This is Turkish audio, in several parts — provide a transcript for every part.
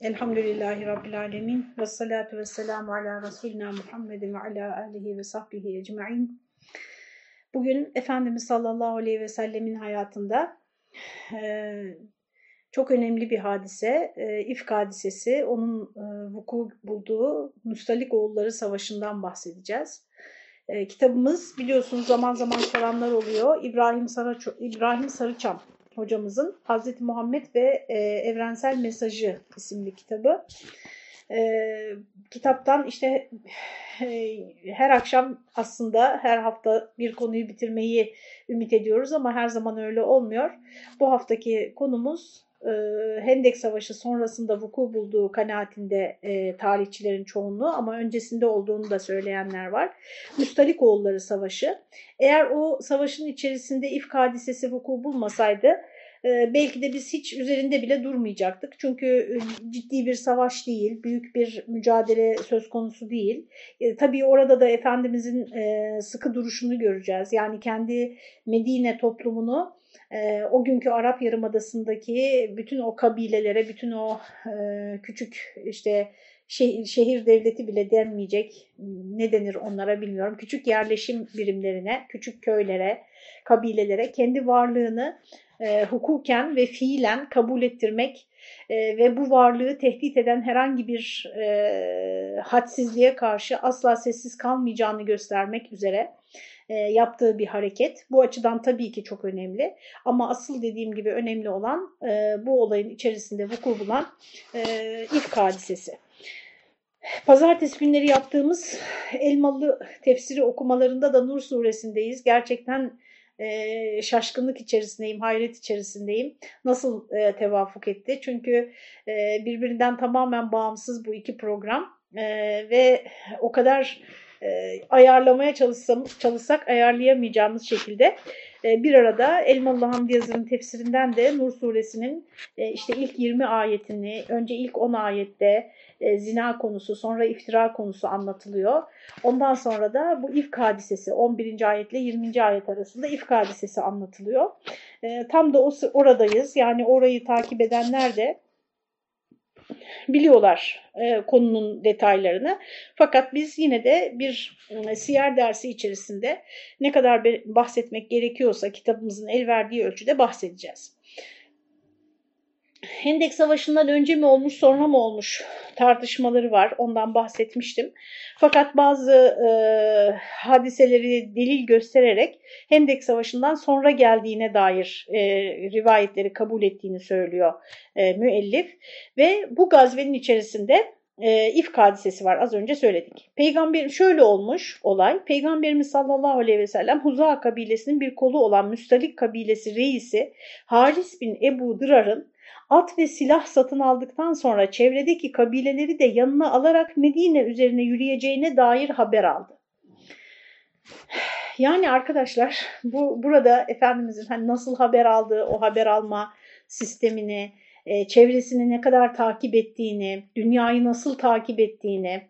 Elhamdülillahi Rabbil Alemin ve salatu ve selamu ala Resulina Muhammedin ve ala alihi ve sahbihi ecma'in. Bugün Efendimiz sallallahu aleyhi ve sellemin hayatında e, çok önemli bir hadise, e, İfk hadisesi, onun e, vuku bulduğu Müstalik Oğulları Savaşı'ndan bahsedeceğiz. E, kitabımız biliyorsunuz zaman zaman soranlar oluyor. İbrahim, Saraç İbrahim Sarıçam hocamızın Hazreti Muhammed ve e, Evrensel Mesajı isimli kitabı. E, kitaptan işte e, her akşam aslında her hafta bir konuyu bitirmeyi ümit ediyoruz ama her zaman öyle olmuyor. Bu haftaki konumuz e, Hendek Savaşı sonrasında vuku bulduğu kanaatinde e, tarihçilerin çoğunluğu ama öncesinde olduğunu da söyleyenler var. Müstalikoğulları Savaşı. Eğer o savaşın içerisinde İfk hadisesi vuku bulmasaydı e, belki de biz hiç üzerinde bile durmayacaktık. Çünkü e, ciddi bir savaş değil, büyük bir mücadele söz konusu değil. E, tabii orada da Efendimizin e, sıkı duruşunu göreceğiz. Yani kendi Medine toplumunu e, o günkü Arap Yarımadası'ndaki bütün o kabilelere, bütün o e, küçük işte şehir, şehir devleti bile denmeyecek ne denir onlara bilmiyorum. Küçük yerleşim birimlerine, küçük köylere, kabilelere kendi varlığını e, hukuken ve fiilen kabul ettirmek e, ve bu varlığı tehdit eden herhangi bir e, hadsizliğe karşı asla sessiz kalmayacağını göstermek üzere e, yaptığı bir hareket. Bu açıdan tabii ki çok önemli ama asıl dediğim gibi önemli olan e, bu olayın içerisinde vuku bulan e, ilk hadisesi. Pazartesi günleri yaptığımız Elmalı tefsiri okumalarında da Nur suresindeyiz. Gerçekten e, şaşkınlık içerisindeyim, hayret içerisindeyim. Nasıl e, tevafuk etti? Çünkü e, birbirinden tamamen bağımsız bu iki program e, ve o kadar e, ayarlamaya çalışsam, çalışsak ayarlayamayacağımız şekilde e, bir arada Elmalı Hamdi Yazır'ın tefsirinden de Nur suresinin e, işte ilk 20 ayetini, önce ilk 10 ayette e, zina konusu, sonra iftira konusu anlatılıyor. Ondan sonra da bu ifk hadisesi 11. ayetle 20. ayet arasında ifk hadisesi anlatılıyor. E, tam da oradayız. Yani orayı takip edenler de biliyorlar e, konunun detaylarını. Fakat biz yine de bir siyer dersi içerisinde ne kadar bahsetmek gerekiyorsa kitabımızın el verdiği ölçüde bahsedeceğiz. Hendek Savaşı'ndan önce mi olmuş sonra mı olmuş tartışmaları var. Ondan bahsetmiştim. Fakat bazı e, hadiseleri delil göstererek Hendek Savaşı'ndan sonra geldiğine dair e, rivayetleri kabul ettiğini söylüyor e, müellif. Ve bu gazvenin içerisinde e, ifk hadisesi var az önce söyledik. Peygamber şöyle olmuş olay. Peygamberimiz sallallahu aleyhi ve sellem Huza kabilesinin bir kolu olan Müstalik kabilesi reisi Haris bin Ebu Dırar'ın at ve silah satın aldıktan sonra çevredeki kabileleri de yanına alarak Medine üzerine yürüyeceğine dair haber aldı. Yani arkadaşlar bu burada Efendimizin hani nasıl haber aldığı, o haber alma sistemini, e, çevresini ne kadar takip ettiğini, dünyayı nasıl takip ettiğini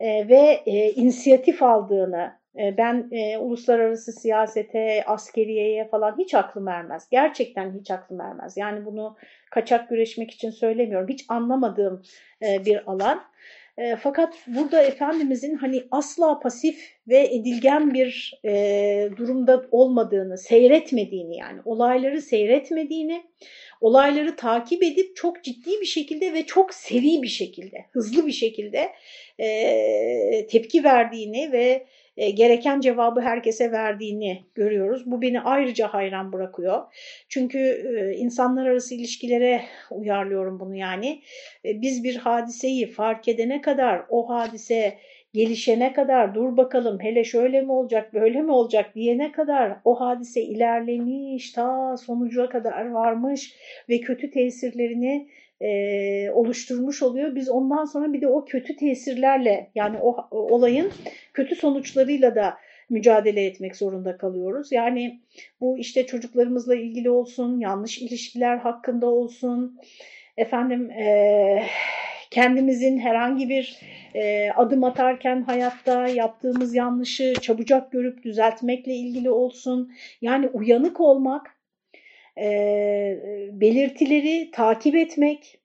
e, ve e, inisiyatif aldığını, ben e, uluslararası siyasete, askeriyeye falan hiç aklım ermez. Gerçekten hiç aklım ermez. Yani bunu kaçak güreşmek için söylemiyorum. Hiç anlamadığım e, bir alan. E, fakat burada Efendimizin hani asla pasif ve edilgen bir e, durumda olmadığını, seyretmediğini yani olayları seyretmediğini, olayları takip edip çok ciddi bir şekilde ve çok seri bir şekilde, hızlı bir şekilde e, tepki verdiğini ve e, gereken cevabı herkese verdiğini görüyoruz. Bu beni ayrıca hayran bırakıyor. Çünkü e, insanlar arası ilişkilere uyarlıyorum bunu yani. E, biz bir hadiseyi fark edene kadar o hadise gelişene kadar dur bakalım hele şöyle mi olacak böyle mi olacak diyene kadar o hadise ilerlemiş ta sonuca kadar varmış ve kötü tesirlerini e, oluşturmuş oluyor. Biz ondan sonra bir de o kötü tesirlerle yani o, o olayın kötü sonuçlarıyla da mücadele etmek zorunda kalıyoruz. Yani bu işte çocuklarımızla ilgili olsun, yanlış ilişkiler hakkında olsun, efendim e, kendimizin herhangi bir e, adım atarken hayatta yaptığımız yanlışı çabucak görüp düzeltmekle ilgili olsun. Yani uyanık olmak, e, belirtileri takip etmek,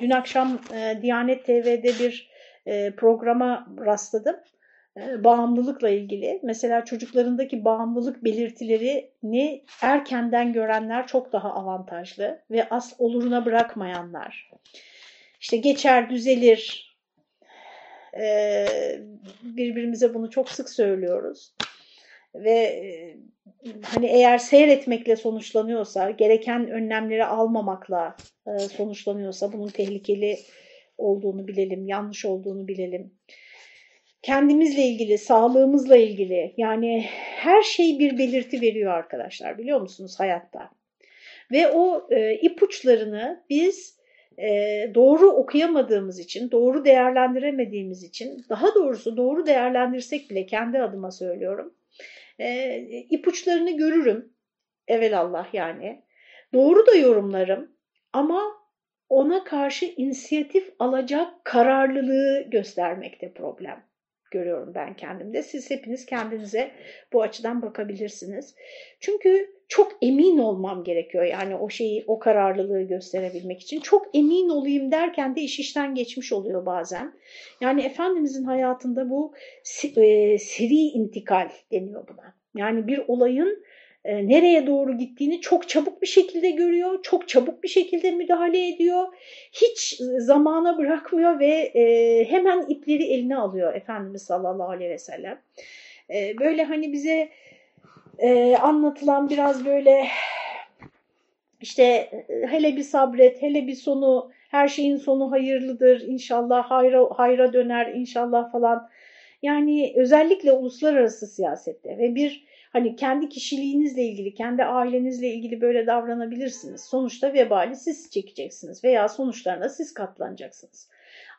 dün akşam e, Diyanet TV'de bir e, programa rastladım. E, bağımlılıkla ilgili. Mesela çocuklarındaki bağımlılık belirtilerini erkenden görenler çok daha avantajlı ve as oluruna bırakmayanlar. İşte geçer, düzelir. Birbirimize bunu çok sık söylüyoruz. Ve e, hani eğer seyretmekle sonuçlanıyorsa, gereken önlemleri almamakla e, sonuçlanıyorsa bunun tehlikeli olduğunu bilelim, yanlış olduğunu bilelim. Kendimizle ilgili, sağlığımızla ilgili yani her şey bir belirti veriyor arkadaşlar biliyor musunuz hayatta. Ve o e, ipuçlarını biz e, doğru okuyamadığımız için, doğru değerlendiremediğimiz için, daha doğrusu doğru değerlendirsek bile kendi adıma söylüyorum, e, ipuçlarını görürüm evelallah yani. Doğru da yorumlarım ama ona karşı inisiyatif alacak kararlılığı göstermekte problem görüyorum ben kendimde. Siz hepiniz kendinize bu açıdan bakabilirsiniz. Çünkü çok emin olmam gerekiyor yani o şeyi, o kararlılığı gösterebilmek için. Çok emin olayım derken de iş işten geçmiş oluyor bazen. Yani Efendimizin hayatında bu e, seri intikal deniyor buna. Yani bir olayın e, nereye doğru gittiğini çok çabuk bir şekilde görüyor, çok çabuk bir şekilde müdahale ediyor, hiç zamana bırakmıyor ve e, hemen ipleri eline alıyor Efendimiz sallallahu aleyhi ve sellem. E, böyle hani bize e, anlatılan biraz böyle işte hele bir sabret, hele bir sonu, her şeyin sonu hayırlıdır, inşallah hayra, hayra döner, inşallah falan. Yani özellikle uluslararası siyasette ve bir Hani kendi kişiliğinizle ilgili, kendi ailenizle ilgili böyle davranabilirsiniz. Sonuçta vebali siz çekeceksiniz veya sonuçlarına siz katlanacaksınız.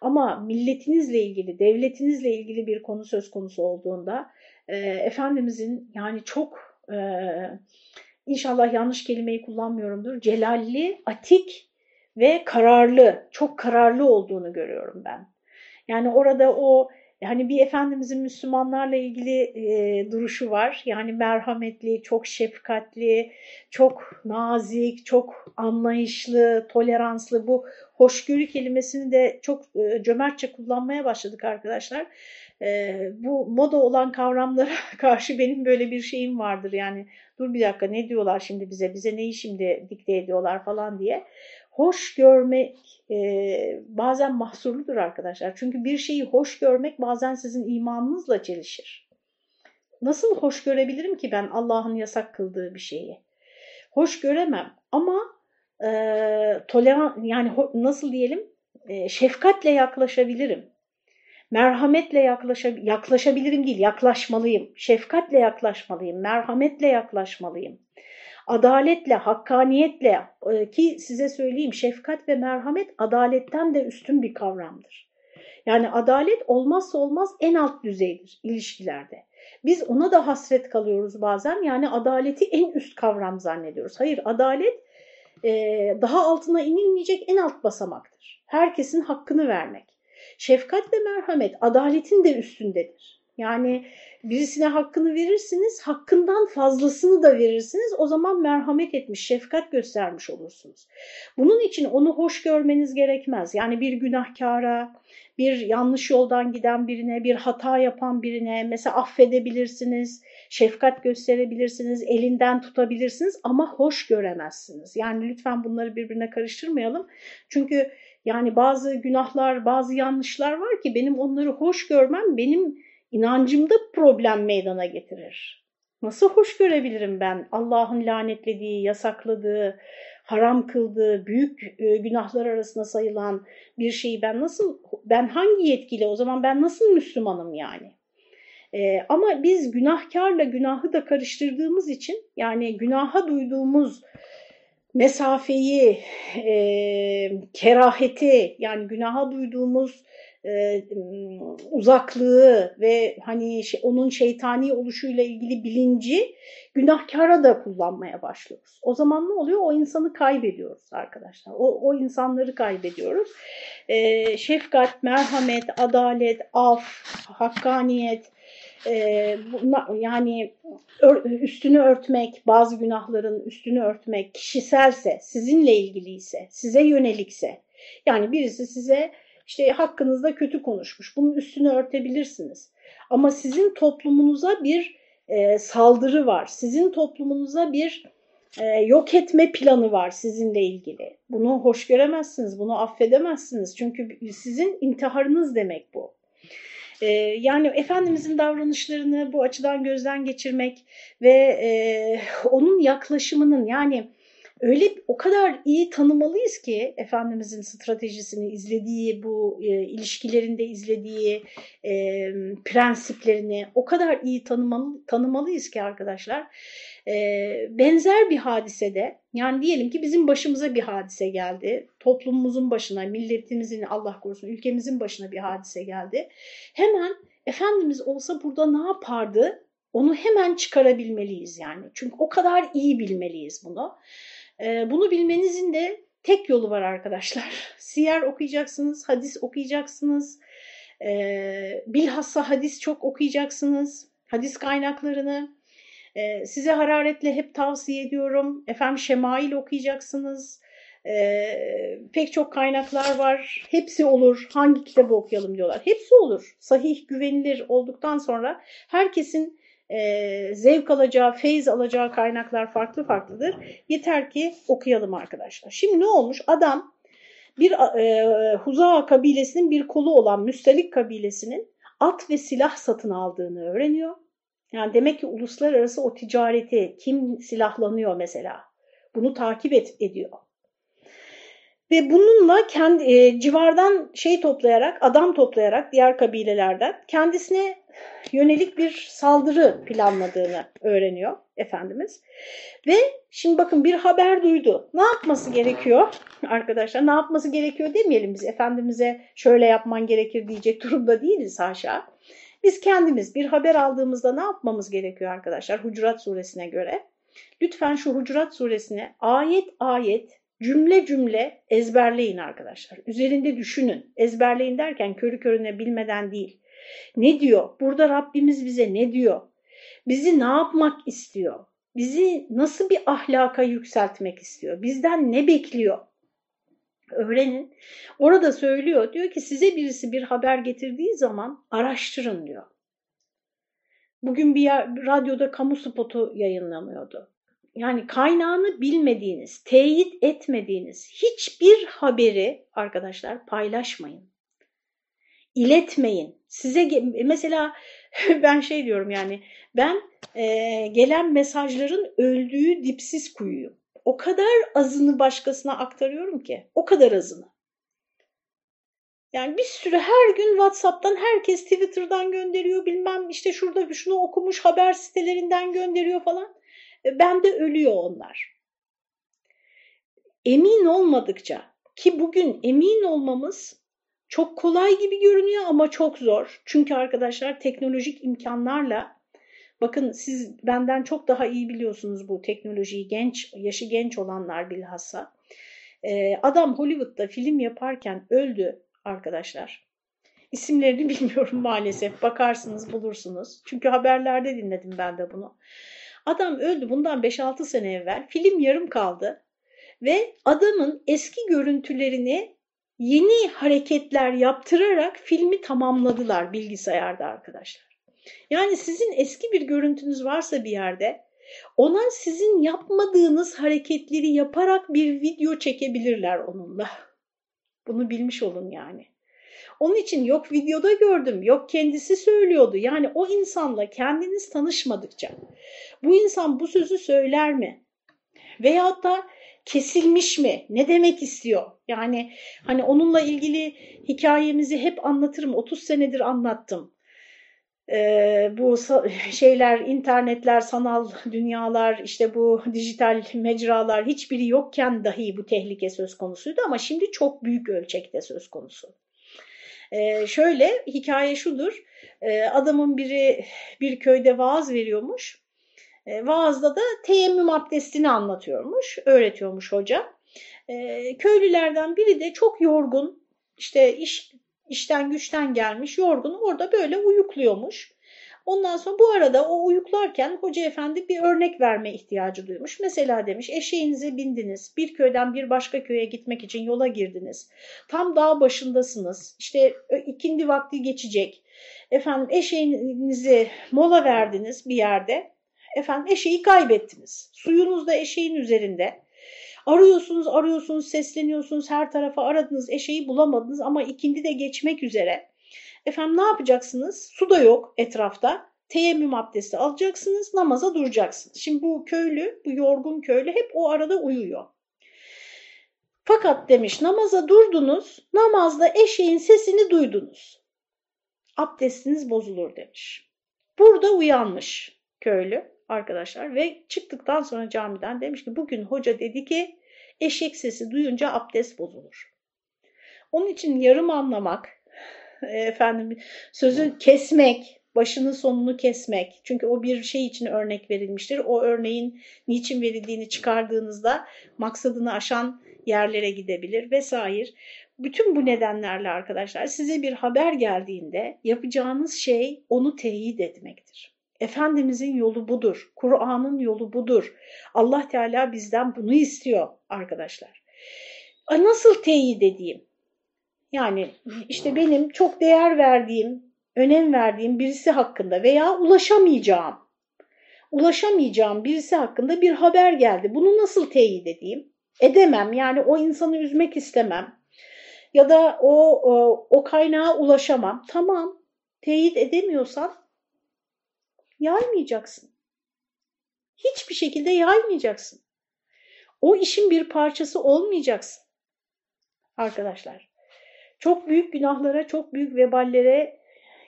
Ama milletinizle ilgili, devletinizle ilgili bir konu söz konusu olduğunda e, Efendimizin yani çok e, inşallah yanlış kelimeyi kullanmıyorumdur. Celalli, atik ve kararlı, çok kararlı olduğunu görüyorum ben. Yani orada o Hani bir Efendimizin Müslümanlarla ilgili e, duruşu var. Yani merhametli, çok şefkatli, çok nazik, çok anlayışlı, toleranslı. Bu hoşgörü kelimesini de çok e, cömertçe kullanmaya başladık arkadaşlar. E, bu moda olan kavramlara karşı benim böyle bir şeyim vardır. Yani dur bir dakika ne diyorlar şimdi bize, bize neyi şimdi dikte ediyorlar falan diye hoş görmek e, bazen mahsurludur arkadaşlar. Çünkü bir şeyi hoş görmek bazen sizin imanınızla çelişir. Nasıl hoş görebilirim ki ben Allah'ın yasak kıldığı bir şeyi? Hoş göremem ama e, toleran yani nasıl diyelim e, şefkatle yaklaşabilirim. Merhametle yaklaşa, yaklaşabilirim değil yaklaşmalıyım. Şefkatle yaklaşmalıyım. Merhametle yaklaşmalıyım adaletle, hakkaniyetle e, ki size söyleyeyim şefkat ve merhamet adaletten de üstün bir kavramdır. Yani adalet olmazsa olmaz en alt düzeydir ilişkilerde. Biz ona da hasret kalıyoruz bazen yani adaleti en üst kavram zannediyoruz. Hayır adalet e, daha altına inilmeyecek en alt basamaktır. Herkesin hakkını vermek. Şefkat ve merhamet adaletin de üstündedir. Yani birisine hakkını verirsiniz, hakkından fazlasını da verirsiniz. O zaman merhamet etmiş, şefkat göstermiş olursunuz. Bunun için onu hoş görmeniz gerekmez. Yani bir günahkara, bir yanlış yoldan giden birine, bir hata yapan birine mesela affedebilirsiniz, şefkat gösterebilirsiniz, elinden tutabilirsiniz ama hoş göremezsiniz. Yani lütfen bunları birbirine karıştırmayalım. Çünkü yani bazı günahlar, bazı yanlışlar var ki benim onları hoş görmem benim inancımda problem meydana getirir. Nasıl hoş görebilirim ben Allah'ın lanetlediği, yasakladığı, haram kıldığı, büyük e, günahlar arasında sayılan bir şeyi ben nasıl, ben hangi yetkiyle o zaman ben nasıl Müslümanım yani? Ee, ama biz günahkarla günahı da karıştırdığımız için yani günaha duyduğumuz mesafeyi, e, keraheti yani günaha duyduğumuz e, uzaklığı ve hani şey, onun şeytani oluşuyla ilgili bilinci günahkara da kullanmaya başlıyoruz. O zaman ne oluyor? O insanı kaybediyoruz arkadaşlar. O, o insanları kaybediyoruz. E, şefkat, merhamet, adalet, af, hakkaniyet, e, yani üstünü örtmek, bazı günahların üstünü örtmek kişiselse, sizinle ilgiliyse, size yönelikse, Yani birisi size işte hakkınızda kötü konuşmuş. Bunun üstünü örtebilirsiniz. Ama sizin toplumunuza bir e, saldırı var. Sizin toplumunuza bir e, yok etme planı var sizinle ilgili. Bunu hoş göremezsiniz, bunu affedemezsiniz. Çünkü sizin intiharınız demek bu. E, yani Efendimizin davranışlarını bu açıdan gözden geçirmek ve e, onun yaklaşımının yani öyle o kadar iyi tanımalıyız ki Efendimizin stratejisini izlediği, bu e, ilişkilerinde izlediği e, prensiplerini o kadar iyi tanımalı, tanımalıyız ki arkadaşlar. E, benzer bir hadisede yani diyelim ki bizim başımıza bir hadise geldi, toplumumuzun başına, milletimizin Allah korusun ülkemizin başına bir hadise geldi. Hemen Efendimiz olsa burada ne yapardı? Onu hemen çıkarabilmeliyiz yani. Çünkü o kadar iyi bilmeliyiz bunu. E, bunu bilmenizin de tek yolu var arkadaşlar. Siyer okuyacaksınız, hadis okuyacaksınız. E, bilhassa hadis çok okuyacaksınız. Hadis kaynaklarını. E, size hararetle hep tavsiye ediyorum. Efendim şemail okuyacaksınız. Ee, pek çok kaynaklar var. Hepsi olur. Hangi kitabı okuyalım diyorlar. Hepsi olur. Sahih, güvenilir olduktan sonra herkesin e, zevk alacağı, feyiz alacağı kaynaklar farklı farklıdır. Yeter ki okuyalım arkadaşlar. Şimdi ne olmuş? Adam bir e, Huza kabilesinin bir kolu olan Müstelik kabilesinin at ve silah satın aldığını öğreniyor. Yani demek ki uluslararası o ticareti kim silahlanıyor mesela bunu takip et, ediyor. Ve bununla kendi e, civardan şey toplayarak, adam toplayarak diğer kabilelerden kendisine yönelik bir saldırı planladığını öğreniyor Efendimiz. Ve şimdi bakın bir haber duydu. Ne yapması gerekiyor arkadaşlar? Ne yapması gerekiyor demeyelim biz Efendimiz'e şöyle yapman gerekir diyecek durumda değiliz haşa. Biz kendimiz bir haber aldığımızda ne yapmamız gerekiyor arkadaşlar Hucurat suresine göre? Lütfen şu Hucurat suresini ayet ayet cümle cümle ezberleyin arkadaşlar. Üzerinde düşünün. Ezberleyin derken körü körüne bilmeden değil. Ne diyor? Burada Rabbimiz bize ne diyor? Bizi ne yapmak istiyor? Bizi nasıl bir ahlaka yükseltmek istiyor? Bizden ne bekliyor? Öğrenin. Orada söylüyor. Diyor ki size birisi bir haber getirdiği zaman araştırın diyor. Bugün bir yer, radyoda kamu spotu yayınlanıyordu. Yani kaynağını bilmediğiniz, teyit etmediğiniz hiçbir haberi arkadaşlar paylaşmayın. İletmeyin. Size mesela ben şey diyorum yani ben e, gelen mesajların öldüğü dipsiz kuyuyum. O kadar azını başkasına aktarıyorum ki. O kadar azını. Yani bir sürü her gün WhatsApp'tan herkes Twitter'dan gönderiyor bilmem işte şurada şunu okumuş haber sitelerinden gönderiyor falan. E, ben de ölüyor onlar. Emin olmadıkça ki bugün emin olmamız çok kolay gibi görünüyor ama çok zor. Çünkü arkadaşlar teknolojik imkanlarla bakın siz benden çok daha iyi biliyorsunuz bu teknolojiyi genç yaşı genç olanlar bilhassa. Ee, adam Hollywood'da film yaparken öldü arkadaşlar. İsimlerini bilmiyorum maalesef. Bakarsınız bulursunuz. Çünkü haberlerde dinledim ben de bunu. Adam öldü bundan 5-6 sene evvel. Film yarım kaldı. Ve adamın eski görüntülerini yeni hareketler yaptırarak filmi tamamladılar bilgisayarda arkadaşlar. Yani sizin eski bir görüntünüz varsa bir yerde ona sizin yapmadığınız hareketleri yaparak bir video çekebilirler onunla. Bunu bilmiş olun yani. Onun için yok videoda gördüm, yok kendisi söylüyordu. Yani o insanla kendiniz tanışmadıkça bu insan bu sözü söyler mi? Veyahut da kesilmiş mi? Ne demek istiyor? Yani hani onunla ilgili hikayemizi hep anlatırım. 30 senedir anlattım. Ee, bu şeyler, internetler, sanal dünyalar, işte bu dijital mecralar hiçbiri yokken dahi bu tehlike söz konusuydu ama şimdi çok büyük ölçekte söz konusu. Ee, şöyle hikaye şudur. Ee, adamın biri bir köyde vaaz veriyormuş. Ee, vaazda da teyemmüm abdestini anlatıyormuş, öğretiyormuş hoca. Ee, köylülerden biri de çok yorgun, işte iş işten güçten gelmiş, yorgun orada böyle uyukluyormuş. Ondan sonra bu arada o uyuklarken hoca efendi bir örnek verme ihtiyacı duymuş. Mesela demiş eşeğinize bindiniz, bir köyden bir başka köye gitmek için yola girdiniz. Tam dağ başındasınız, işte ikindi vakti geçecek. Efendim eşeğinizi mola verdiniz bir yerde. Efendim eşeği kaybettiniz. Suyunuz da eşeğin üzerinde. Arıyorsunuz, arıyorsunuz, sesleniyorsunuz, her tarafa aradınız, eşeği bulamadınız ama ikindi de geçmek üzere. Efendim ne yapacaksınız? Su da yok etrafta. Teyemmüm abdesti alacaksınız, namaza duracaksınız. Şimdi bu köylü, bu yorgun köylü hep o arada uyuyor. Fakat demiş namaza durdunuz, namazda eşeğin sesini duydunuz. Abdestiniz bozulur demiş. Burada uyanmış köylü arkadaşlar ve çıktıktan sonra camiden demiş ki bugün hoca dedi ki eşek sesi duyunca abdest bozulur. Onun için yarım anlamak, efendim sözü kesmek, başını sonunu kesmek. Çünkü o bir şey için örnek verilmiştir. O örneğin niçin verildiğini çıkardığınızda maksadını aşan yerlere gidebilir vesaire. Bütün bu nedenlerle arkadaşlar size bir haber geldiğinde yapacağınız şey onu teyit etmektir. Efendimizin yolu budur. Kur'an'ın yolu budur. Allah Teala bizden bunu istiyor arkadaşlar. Nasıl teyit edeyim? Yani işte benim çok değer verdiğim, önem verdiğim birisi hakkında veya ulaşamayacağım, ulaşamayacağım birisi hakkında bir haber geldi. Bunu nasıl teyit edeyim? Edemem. Yani o insanı üzmek istemem. Ya da o o kaynağa ulaşamam. Tamam. Teyit edemiyorsan yaymayacaksın. Hiçbir şekilde yaymayacaksın. O işin bir parçası olmayacaksın. Arkadaşlar, çok büyük günahlara, çok büyük veballere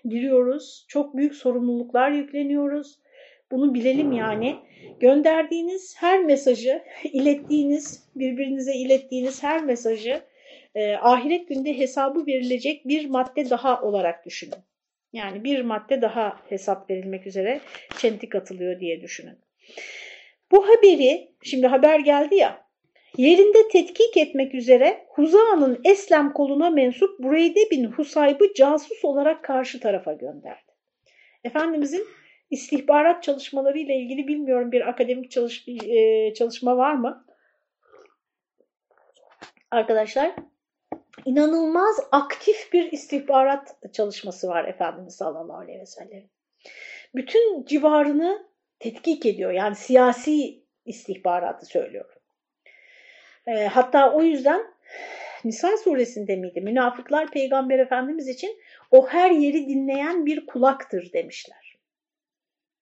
giriyoruz. Çok büyük sorumluluklar yükleniyoruz. Bunu bilelim yani. Gönderdiğiniz her mesajı, ilettiğiniz, birbirinize ilettiğiniz her mesajı e, ahiret günde hesabı verilecek bir madde daha olarak düşünün. Yani bir madde daha hesap verilmek üzere çentik atılıyor diye düşünün. Bu haberi, şimdi haber geldi ya, yerinde tetkik etmek üzere Huza'nın Eslem koluna mensup Bureyde bin Husayb'ı casus olarak karşı tarafa gönderdi. Efendimizin istihbarat çalışmaları ile ilgili bilmiyorum bir akademik çalış, e, çalışma var mı? Arkadaşlar inanılmaz aktif bir istihbarat çalışması var Efendimiz sallallahu aleyhi ve sellem. Bütün civarını tetkik ediyor. Yani siyasi istihbaratı söylüyorum. E, hatta o yüzden Nisa suresinde miydi? Münafıklar Peygamber Efendimiz için o her yeri dinleyen bir kulaktır demişler.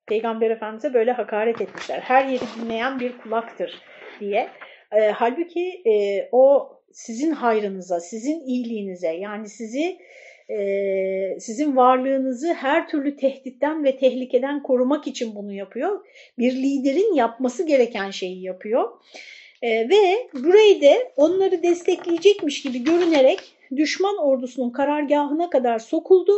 Peygamber Efendimiz'e böyle hakaret etmişler. Her yeri dinleyen bir kulaktır diye. E, halbuki e, o sizin hayrınıza, sizin iyiliğinize yani sizi e, sizin varlığınızı her türlü tehditten ve tehlikeden korumak için bunu yapıyor. Bir liderin yapması gereken şeyi yapıyor. E, ve Bureyde onları destekleyecekmiş gibi görünerek düşman ordusunun karargahına kadar sokuldu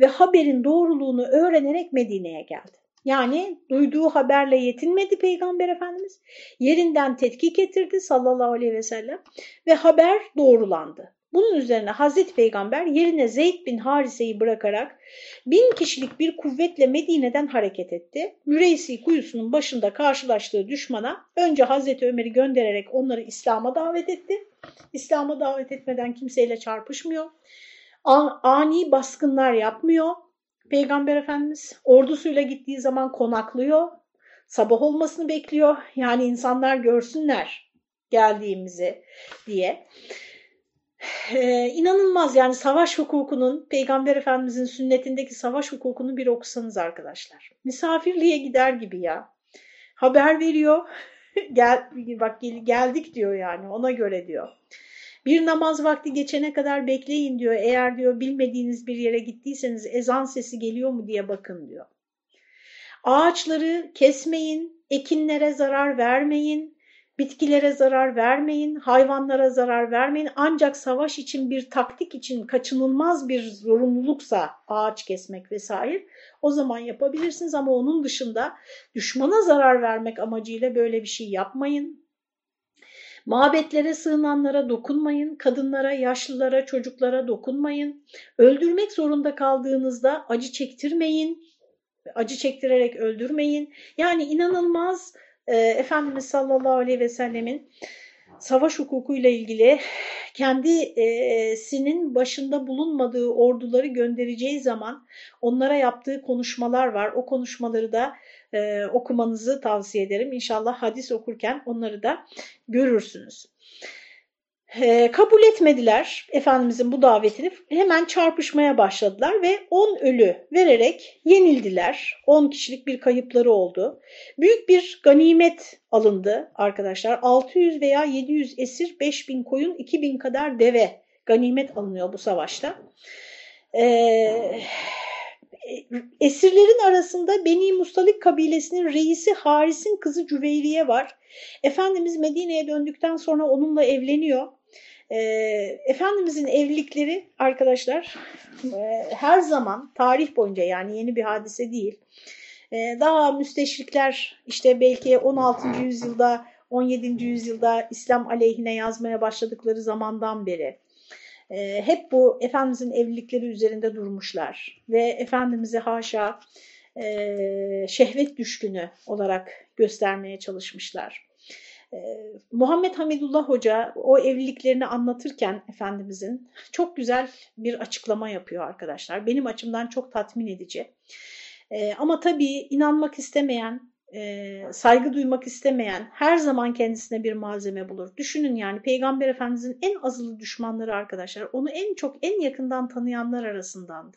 ve haberin doğruluğunu öğrenerek Medine'ye geldi. Yani duyduğu haberle yetinmedi Peygamber Efendimiz. Yerinden tetkik getirdi sallallahu aleyhi ve sellem ve haber doğrulandı. Bunun üzerine Hazreti Peygamber yerine Zeyd bin Harise'yi bırakarak bin kişilik bir kuvvetle Medine'den hareket etti. Müreysi kuyusunun başında karşılaştığı düşmana önce Hazreti Ömer'i göndererek onları İslam'a davet etti. İslam'a davet etmeden kimseyle çarpışmıyor. Ani baskınlar yapmıyor Peygamber Efendimiz ordusuyla gittiği zaman konaklıyor. Sabah olmasını bekliyor. Yani insanlar görsünler geldiğimizi diye. Ee, inanılmaz yani savaş hukukunun, Peygamber Efendimizin sünnetindeki savaş hukukunu bir okusanız arkadaşlar. Misafirliğe gider gibi ya. Haber veriyor. Gel, bak geldik diyor yani ona göre diyor. Bir namaz vakti geçene kadar bekleyin diyor. Eğer diyor bilmediğiniz bir yere gittiyseniz ezan sesi geliyor mu diye bakın diyor. Ağaçları kesmeyin, ekinlere zarar vermeyin, bitkilere zarar vermeyin, hayvanlara zarar vermeyin. Ancak savaş için bir taktik için kaçınılmaz bir zorunluluksa ağaç kesmek vesaire o zaman yapabilirsiniz ama onun dışında düşmana zarar vermek amacıyla böyle bir şey yapmayın. Mabetlere sığınanlara dokunmayın, kadınlara, yaşlılara, çocuklara dokunmayın. Öldürmek zorunda kaldığınızda acı çektirmeyin. acı çektirerek öldürmeyin. Yani inanılmaz e, Efendimiz sallallahu aleyhi ve sellemin savaş hukukuyla ilgili kendisinin başında bulunmadığı orduları göndereceği zaman onlara yaptığı konuşmalar var. O konuşmaları da e, okumanızı tavsiye ederim. İnşallah hadis okurken onları da görürsünüz. E, kabul etmediler Efendimizin bu davetini hemen çarpışmaya başladılar ve 10 ölü vererek yenildiler. 10 kişilik bir kayıpları oldu. Büyük bir ganimet alındı arkadaşlar. 600 veya 700 esir, 5000 koyun, 2000 kadar deve ganimet alınıyor bu savaşta. Eee esirlerin arasında Beni Mustalik kabilesinin reisi Haris'in kızı Cüveyriye var. Efendimiz Medine'ye döndükten sonra onunla evleniyor. E, Efendimizin evlilikleri arkadaşlar e, her zaman tarih boyunca yani yeni bir hadise değil. E, daha müsteşrikler işte belki 16. yüzyılda 17. yüzyılda İslam aleyhine yazmaya başladıkları zamandan beri e, hep bu Efendimizin evlilikleri üzerinde durmuşlar ve Efendimiz'i haşa e, şehvet düşkünü olarak göstermeye çalışmışlar. Ee, Muhammed Hamidullah Hoca o evliliklerini anlatırken Efendimizin çok güzel bir açıklama yapıyor arkadaşlar. Benim açımdan çok tatmin edici. Ee, ama tabii inanmak istemeyen, e, saygı duymak istemeyen her zaman kendisine bir malzeme bulur. Düşünün yani Peygamber Efendimizin en azılı düşmanları arkadaşlar onu en çok en yakından tanıyanlar arasındandı.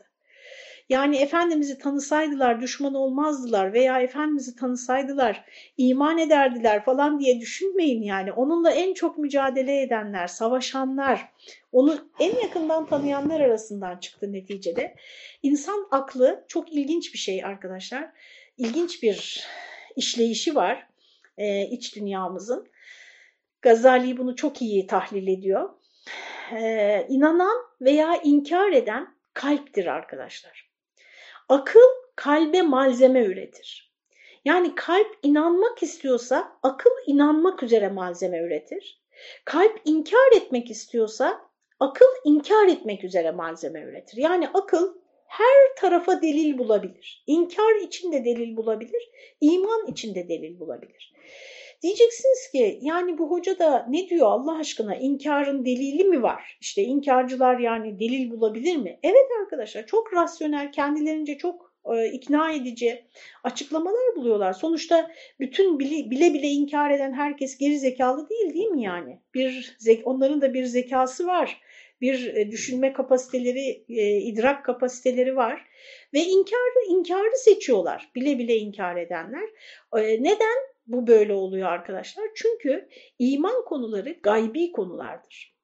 Yani Efendimiz'i tanısaydılar düşman olmazdılar veya Efendimiz'i tanısaydılar iman ederdiler falan diye düşünmeyin yani. Onunla en çok mücadele edenler, savaşanlar, onu en yakından tanıyanlar arasından çıktı neticede. İnsan aklı çok ilginç bir şey arkadaşlar. İlginç bir işleyişi var e, iç dünyamızın. Gazali bunu çok iyi tahlil ediyor. E, inanan veya inkar eden kalptir arkadaşlar. Akıl kalbe malzeme üretir. Yani kalp inanmak istiyorsa akıl inanmak üzere malzeme üretir. Kalp inkar etmek istiyorsa akıl inkar etmek üzere malzeme üretir. Yani akıl her tarafa delil bulabilir. İnkar için de delil bulabilir, iman için de delil bulabilir. Diyeceksiniz ki yani bu hoca da ne diyor Allah aşkına inkarın delili mi var? İşte inkarcılar yani delil bulabilir mi? Evet arkadaşlar çok rasyonel kendilerince çok e, ikna edici açıklamalar buluyorlar. Sonuçta bütün bile, bile bile inkar eden herkes geri zekalı değil değil mi yani? Bir onların da bir zekası var. Bir e, düşünme kapasiteleri, e, idrak kapasiteleri var ve inkarı inkarı seçiyorlar. Bile bile inkar edenler. E, neden? bu böyle oluyor arkadaşlar? Çünkü iman konuları gaybi konulardır.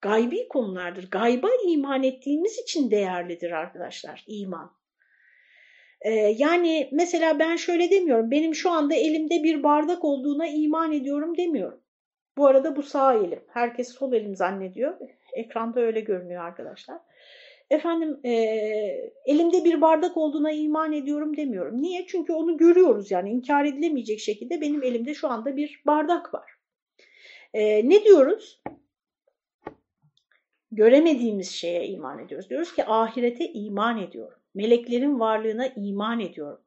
Gaybi konulardır. Gayba iman ettiğimiz için değerlidir arkadaşlar iman. Yani mesela ben şöyle demiyorum. Benim şu anda elimde bir bardak olduğuna iman ediyorum demiyorum. Bu arada bu sağ elim. Herkes sol elim zannediyor. Ekranda öyle görünüyor arkadaşlar efendim e, elimde bir bardak olduğuna iman ediyorum demiyorum. Niye? Çünkü onu görüyoruz yani inkar edilemeyecek şekilde benim elimde şu anda bir bardak var. E, ne diyoruz? Göremediğimiz şeye iman ediyoruz. Diyoruz ki ahirete iman ediyorum. Meleklerin varlığına iman ediyorum.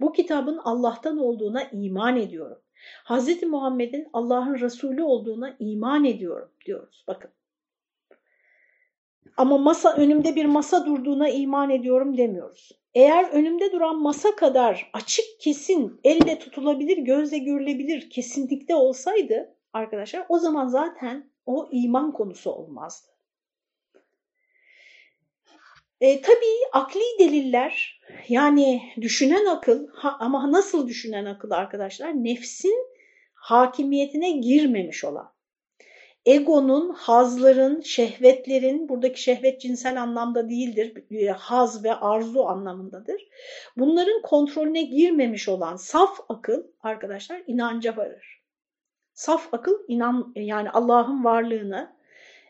Bu kitabın Allah'tan olduğuna iman ediyorum. Hz. Muhammed'in Allah'ın Resulü olduğuna iman ediyorum diyoruz. Bakın ama masa önümde bir masa durduğuna iman ediyorum demiyoruz. Eğer önümde duran masa kadar açık kesin, elle tutulabilir, gözle görülebilir kesinlikte olsaydı arkadaşlar o zaman zaten o iman konusu olmazdı. E, tabii akli deliller yani düşünen akıl ha, ama nasıl düşünen akıl arkadaşlar? Nefsin hakimiyetine girmemiş olan egonun, hazların, şehvetlerin, buradaki şehvet cinsel anlamda değildir, e, haz ve arzu anlamındadır. Bunların kontrolüne girmemiş olan saf akıl arkadaşlar inanca varır. Saf akıl inan yani Allah'ın varlığını,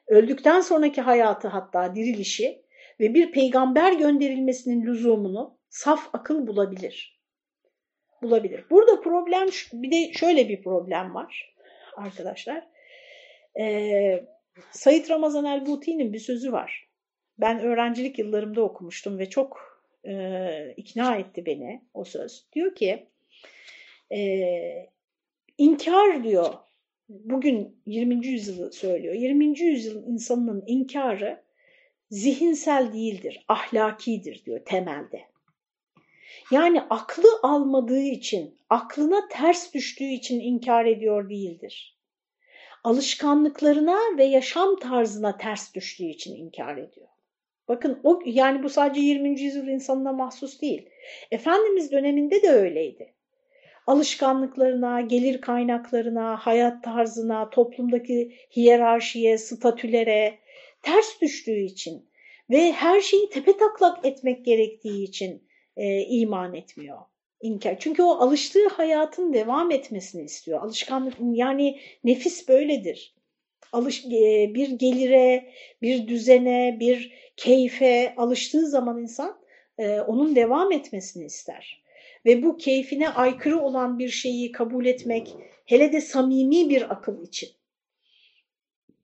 öldükten sonraki hayatı hatta dirilişi ve bir peygamber gönderilmesinin lüzumunu saf akıl bulabilir. Bulabilir. Burada problem bir de şöyle bir problem var arkadaşlar. E, Said Ramazan el-Buti'nin bir sözü var. Ben öğrencilik yıllarımda okumuştum ve çok e, ikna etti beni o söz. Diyor ki e, inkar diyor bugün 20. yüzyılı söylüyor. 20. yüzyılın insanının inkarı zihinsel değildir, ahlakidir diyor temelde. Yani aklı almadığı için, aklına ters düştüğü için inkar ediyor değildir. Alışkanlıklarına ve yaşam tarzına ters düştüğü için inkar ediyor. Bakın o yani bu sadece 20. yüzyıl insanına mahsus değil. Efendimiz döneminde de öyleydi. Alışkanlıklarına, gelir kaynaklarına, hayat tarzına, toplumdaki hiyerarşiye, statülere ters düştüğü için ve her şeyi tepe taklak etmek gerektiği için e, iman etmiyor. İnkar. Çünkü o alıştığı hayatın devam etmesini istiyor. Alışkanlık yani nefis böyledir. Alış, e, bir gelire, bir düzene, bir keyfe alıştığı zaman insan e, onun devam etmesini ister. Ve bu keyfine aykırı olan bir şeyi kabul etmek hele de samimi bir akıl için.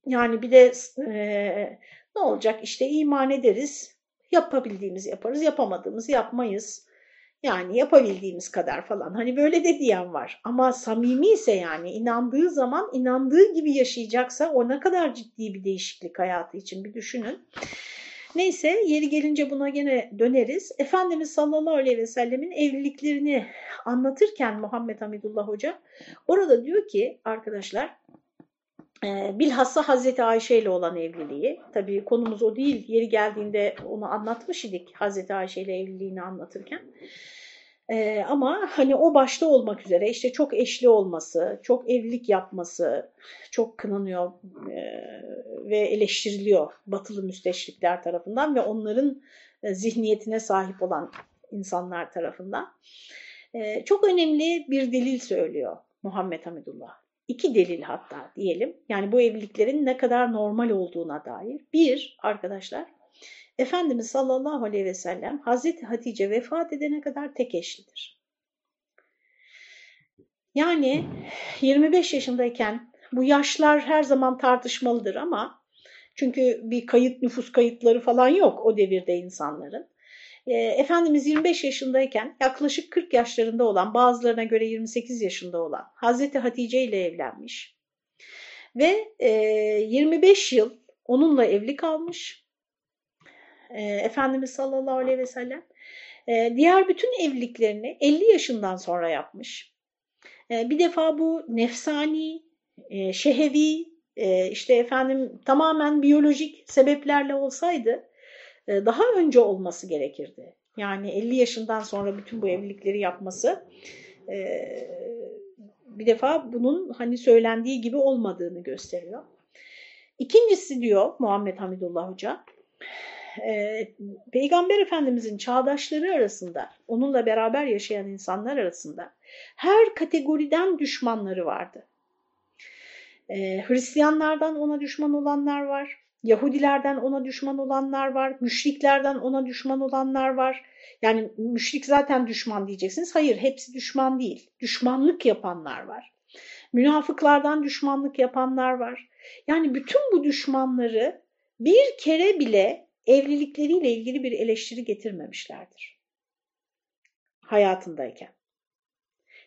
Yani bir de e, ne olacak işte iman ederiz, yapabildiğimiz yaparız, yapamadığımız yapmayız. Yani yapabildiğimiz kadar falan. Hani böyle de diyen var. Ama samimi ise yani inandığı zaman inandığı gibi yaşayacaksa o ne kadar ciddi bir değişiklik hayatı için bir düşünün. Neyse yeri gelince buna gene döneriz. Efendimiz sallallahu aleyhi ve sellemin evliliklerini anlatırken Muhammed Hamidullah Hoca orada diyor ki arkadaşlar bilhassa Hazreti Ayşe ile olan evliliği tabii konumuz o değil yeri geldiğinde onu anlatmış idik Hazreti Ayşe ile evliliğini anlatırken. Ee, ama hani o başta olmak üzere işte çok eşli olması, çok evlilik yapması çok kınanıyor e, ve eleştiriliyor batılı müsteşrikler tarafından ve onların e, zihniyetine sahip olan insanlar tarafından. E, çok önemli bir delil söylüyor Muhammed Hamidullah. İki delil hatta diyelim. Yani bu evliliklerin ne kadar normal olduğuna dair. Bir arkadaşlar Efendimiz sallallahu aleyhi ve sellem Hazreti Hatice vefat edene kadar tek eşlidir. Yani 25 yaşındayken bu yaşlar her zaman tartışmalıdır ama çünkü bir kayıt nüfus kayıtları falan yok o devirde insanların. E, Efendimiz 25 yaşındayken yaklaşık 40 yaşlarında olan bazılarına göre 28 yaşında olan Hazreti Hatice ile evlenmiş. Ve e, 25 yıl onunla evli kalmış e, Efendimiz sallallahu aleyhi ve sellem. E, diğer bütün evliliklerini 50 yaşından sonra yapmış. E, bir defa bu nefsani, e, şehevi, e, işte efendim tamamen biyolojik sebeplerle olsaydı daha önce olması gerekirdi. Yani 50 yaşından sonra bütün bu evlilikleri yapması e, bir defa bunun hani söylendiği gibi olmadığını gösteriyor. İkincisi diyor Muhammed Hamidullah Hoca, e, Peygamber Efendimizin çağdaşları arasında, onunla beraber yaşayan insanlar arasında her kategoriden düşmanları vardı. E, Hristiyanlardan ona düşman olanlar var, Yahudilerden ona düşman olanlar var, müşriklerden ona düşman olanlar var. Yani müşrik zaten düşman diyeceksiniz. Hayır, hepsi düşman değil. Düşmanlık yapanlar var. Münafıklardan düşmanlık yapanlar var. Yani bütün bu düşmanları bir kere bile evlilikleriyle ilgili bir eleştiri getirmemişlerdir. Hayatındayken.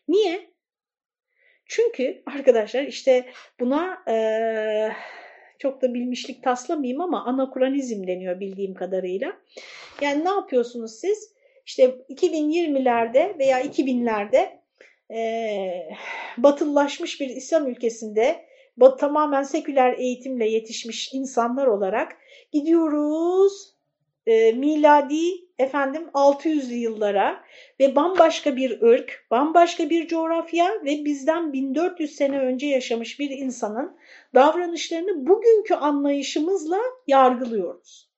Niye? Çünkü arkadaşlar işte buna e, çok da bilmişlik taslamayayım ama anakronizm deniyor bildiğim kadarıyla. Yani ne yapıyorsunuz siz? İşte 2020'lerde veya 2000'lerde e, batıllaşmış bir İslam ülkesinde tamamen seküler eğitimle yetişmiş insanlar olarak gidiyoruz e, miladi efendim 600'lü yıllara ve bambaşka bir ırk, bambaşka bir coğrafya ve bizden 1400 sene önce yaşamış bir insanın davranışlarını bugünkü anlayışımızla yargılıyoruz.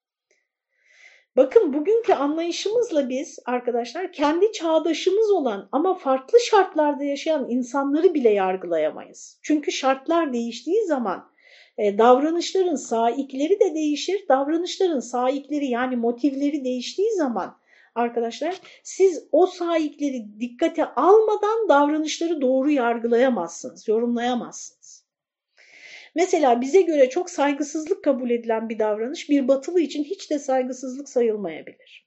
Bakın bugünkü anlayışımızla biz arkadaşlar kendi çağdaşımız olan ama farklı şartlarda yaşayan insanları bile yargılayamayız. Çünkü şartlar değiştiği zaman e, davranışların saikleri de değişir. Davranışların saikleri yani motivleri değiştiği zaman arkadaşlar siz o saikleri dikkate almadan davranışları doğru yargılayamazsınız, yorumlayamazsınız. Mesela bize göre çok saygısızlık kabul edilen bir davranış bir batılı için hiç de saygısızlık sayılmayabilir.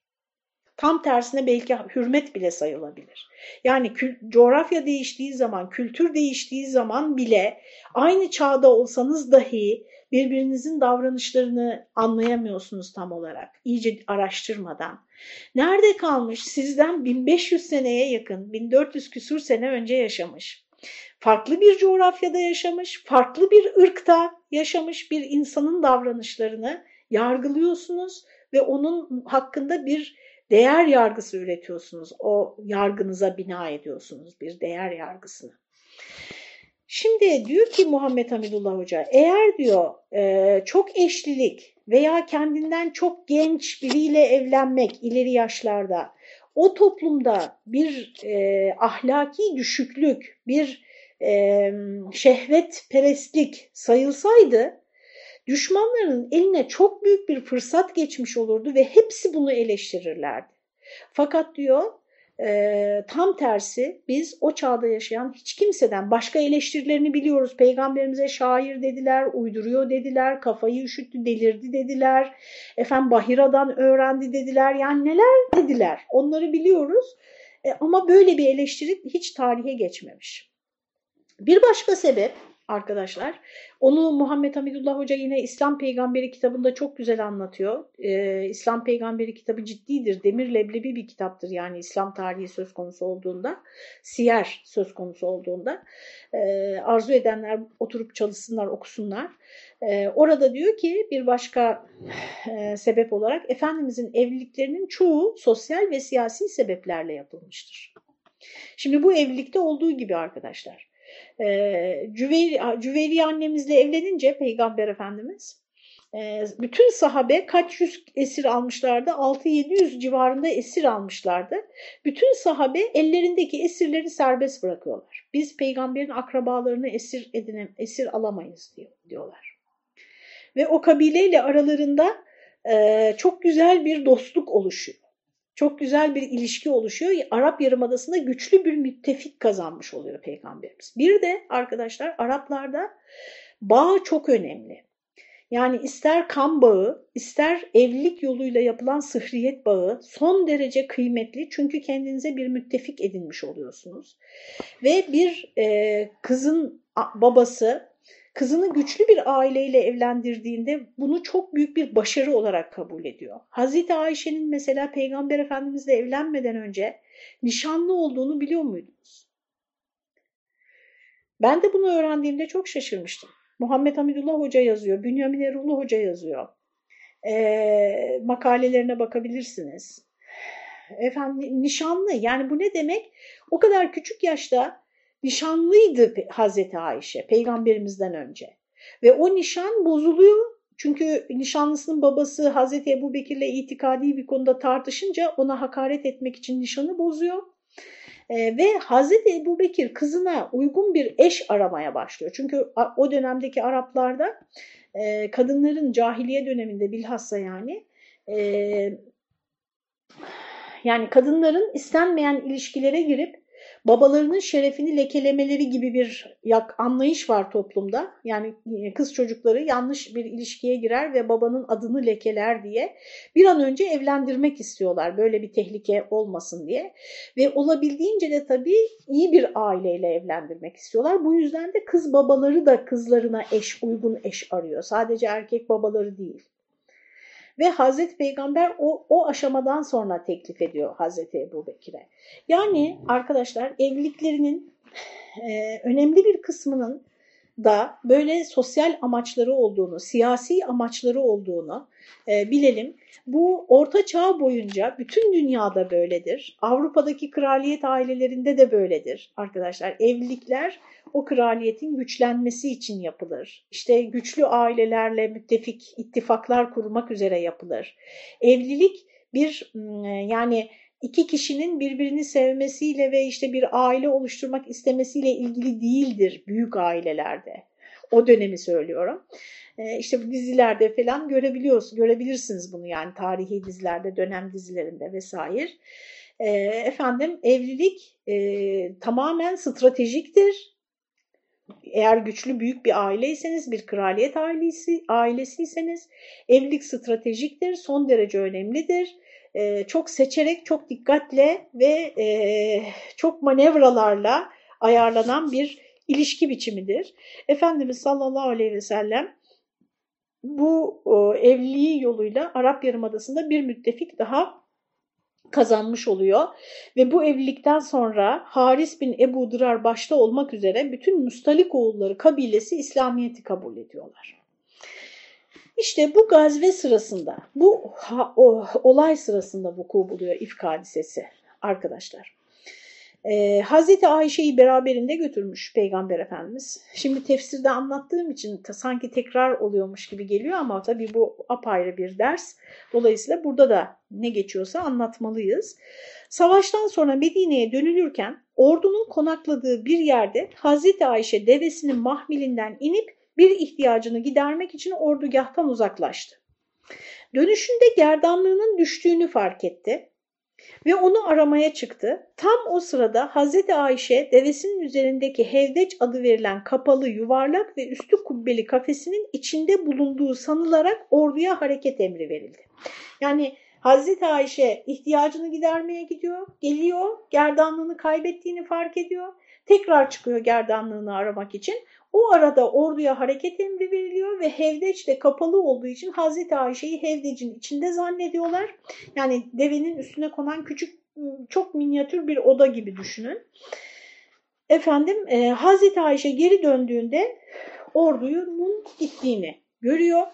Tam tersine belki hürmet bile sayılabilir. Yani coğrafya değiştiği zaman, kültür değiştiği zaman bile aynı çağda olsanız dahi birbirinizin davranışlarını anlayamıyorsunuz tam olarak. İyice araştırmadan. Nerede kalmış? Sizden 1500 seneye yakın, 1400 küsur sene önce yaşamış. Farklı bir coğrafyada yaşamış, farklı bir ırkta yaşamış bir insanın davranışlarını yargılıyorsunuz ve onun hakkında bir değer yargısı üretiyorsunuz. O yargınıza bina ediyorsunuz bir değer yargısını. Şimdi diyor ki Muhammed Hamidullah Hoca eğer diyor e, çok eşlilik veya kendinden çok genç biriyle evlenmek ileri yaşlarda o toplumda bir e, ahlaki düşüklük, bir e, şehvet perestlik sayılsaydı düşmanlarının eline çok büyük bir fırsat geçmiş olurdu ve hepsi bunu eleştirirlerdi. Fakat diyor e, tam tersi biz o çağda yaşayan hiç kimseden başka eleştirilerini biliyoruz. Peygamberimize şair dediler, uyduruyor dediler, kafayı üşüttü, delirdi dediler. Efendim Bahira'dan öğrendi dediler. Yani neler dediler onları biliyoruz. E, ama böyle bir eleştiri hiç tarihe geçmemiş. Bir başka sebep arkadaşlar. Onu Muhammed Hamidullah Hoca yine İslam Peygamberi kitabında çok güzel anlatıyor. Ee, İslam Peygamberi kitabı ciddidir, demir leblebi bir kitaptır yani İslam tarihi söz konusu olduğunda, siyer söz konusu olduğunda. Ee, arzu edenler oturup çalışsınlar, okusunlar. Ee, orada diyor ki bir başka e, sebep olarak Efendimizin evliliklerinin çoğu sosyal ve siyasi sebeplerle yapılmıştır. Şimdi bu evlilikte olduğu gibi arkadaşlar e, Cüveyri, Cüveyri annemizle evlenince Peygamber Efendimiz e, bütün sahabe kaç yüz esir almışlardı? 6-700 civarında esir almışlardı. Bütün sahabe ellerindeki esirleri serbest bırakıyorlar. Biz peygamberin akrabalarını esir edine, esir alamayız diyor, diyorlar. Ve o kabileyle aralarında e, çok güzel bir dostluk oluşuyor çok güzel bir ilişki oluşuyor. Arap Yarımadası'nda güçlü bir müttefik kazanmış oluyor Peygamberimiz. Bir de arkadaşlar Araplarda bağ çok önemli. Yani ister kan bağı, ister evlilik yoluyla yapılan sıhriyet bağı son derece kıymetli. Çünkü kendinize bir müttefik edinmiş oluyorsunuz. Ve bir e, kızın babası kızını güçlü bir aileyle evlendirdiğinde bunu çok büyük bir başarı olarak kabul ediyor. Hazreti Ayşe'nin mesela Peygamber Efendimizle evlenmeden önce nişanlı olduğunu biliyor muydunuz? Ben de bunu öğrendiğimde çok şaşırmıştım. Muhammed Hamidullah Hoca yazıyor, Bünyamin Erullah Hoca yazıyor. E, makalelerine bakabilirsiniz. Efendim nişanlı yani bu ne demek? O kadar küçük yaşta nişanlıydı Hazreti Ayşe peygamberimizden önce. Ve o nişan bozuluyor. Çünkü nişanlısının babası Hazreti Ebu Bekir'le itikadi bir konuda tartışınca ona hakaret etmek için nişanı bozuyor. ee, ve Hazreti Ebu Bekir kızına uygun bir eş aramaya başlıyor. Çünkü o dönemdeki Araplarda e, kadınların cahiliye döneminde bilhassa yani e, yani kadınların istenmeyen ilişkilere girip babalarının şerefini lekelemeleri gibi bir anlayış var toplumda. Yani e, kız çocukları yanlış bir ilişkiye girer ve babanın adını lekeler diye bir an önce evlendirmek istiyorlar. Böyle bir tehlike olmasın diye. Ve olabildiğince de tabii iyi bir aileyle evlendirmek istiyorlar. Bu yüzden de kız babaları da kızlarına eş, uygun eş arıyor. Sadece erkek babaları değil. Ve Hazreti Peygamber o, o aşamadan sonra teklif ediyor Hazreti Ebu Bekir'e. Yani arkadaşlar evliliklerinin e, önemli bir kısmının da böyle sosyal amaçları olduğunu, siyasi amaçları olduğunu e, bilelim. Bu orta çağ boyunca bütün dünyada böyledir. Avrupa'daki kraliyet ailelerinde de böyledir arkadaşlar. Evlilikler o kraliyetin güçlenmesi için yapılır. İşte güçlü ailelerle müttefik ittifaklar kurmak üzere yapılır. Evlilik bir yani iki kişinin birbirini sevmesiyle ve işte bir aile oluşturmak istemesiyle ilgili değildir büyük ailelerde. O dönemi söylüyorum. Ee, işte dizilerde falan görebiliyorsunuz, görebilirsiniz bunu yani tarihi dizilerde, dönem dizilerinde vesaire. Ee, efendim evlilik e, tamamen stratejiktir eğer güçlü büyük bir aileyseniz, bir kraliyet ailesi, ailesiyseniz evlilik stratejiktir, son derece önemlidir. E, çok seçerek, çok dikkatle ve e, çok manevralarla ayarlanan bir ilişki biçimidir. Efendimiz sallallahu aleyhi ve sellem bu e, evliliği yoluyla Arap Yarımadası'nda bir müttefik daha kazanmış oluyor ve bu evlilikten sonra Haris bin Ebu Dırar başta olmak üzere bütün Mustalik oğulları kabilesi İslamiyet'i kabul ediyorlar. İşte bu gazve sırasında, bu ha, o, olay sırasında vuku buluyor ifk hadisesi arkadaşlar. Ee, Hazreti Ayşe'yi beraberinde götürmüş Peygamber Efendimiz. Şimdi tefsirde anlattığım için sanki tekrar oluyormuş gibi geliyor ama tabii bu apayrı bir ders. Dolayısıyla burada da ne geçiyorsa anlatmalıyız. Savaştan sonra Medine'ye dönülürken ordunun konakladığı bir yerde Hazreti Ayşe devesinin mahmilinden inip bir ihtiyacını gidermek için ordugahtan uzaklaştı. Dönüşünde gerdanlığının düştüğünü fark etti ve onu aramaya çıktı. Tam o sırada Hazreti Ayşe devesinin üzerindeki hevdeç adı verilen kapalı yuvarlak ve üstü kubbeli kafesinin içinde bulunduğu sanılarak orduya hareket emri verildi. Yani Hazreti Ayşe ihtiyacını gidermeye gidiyor, geliyor, gerdanlığını kaybettiğini fark ediyor. Tekrar çıkıyor gerdanlığını aramak için. O arada orduya hareket emri veriliyor ve Hevdeç de kapalı olduğu için Hazreti Ayşe'yi Hevdec'in içinde zannediyorlar. Yani devenin üstüne konan küçük çok minyatür bir oda gibi düşünün. Efendim e, Hazreti Ayşe geri döndüğünde ordunun gittiğini görüyor.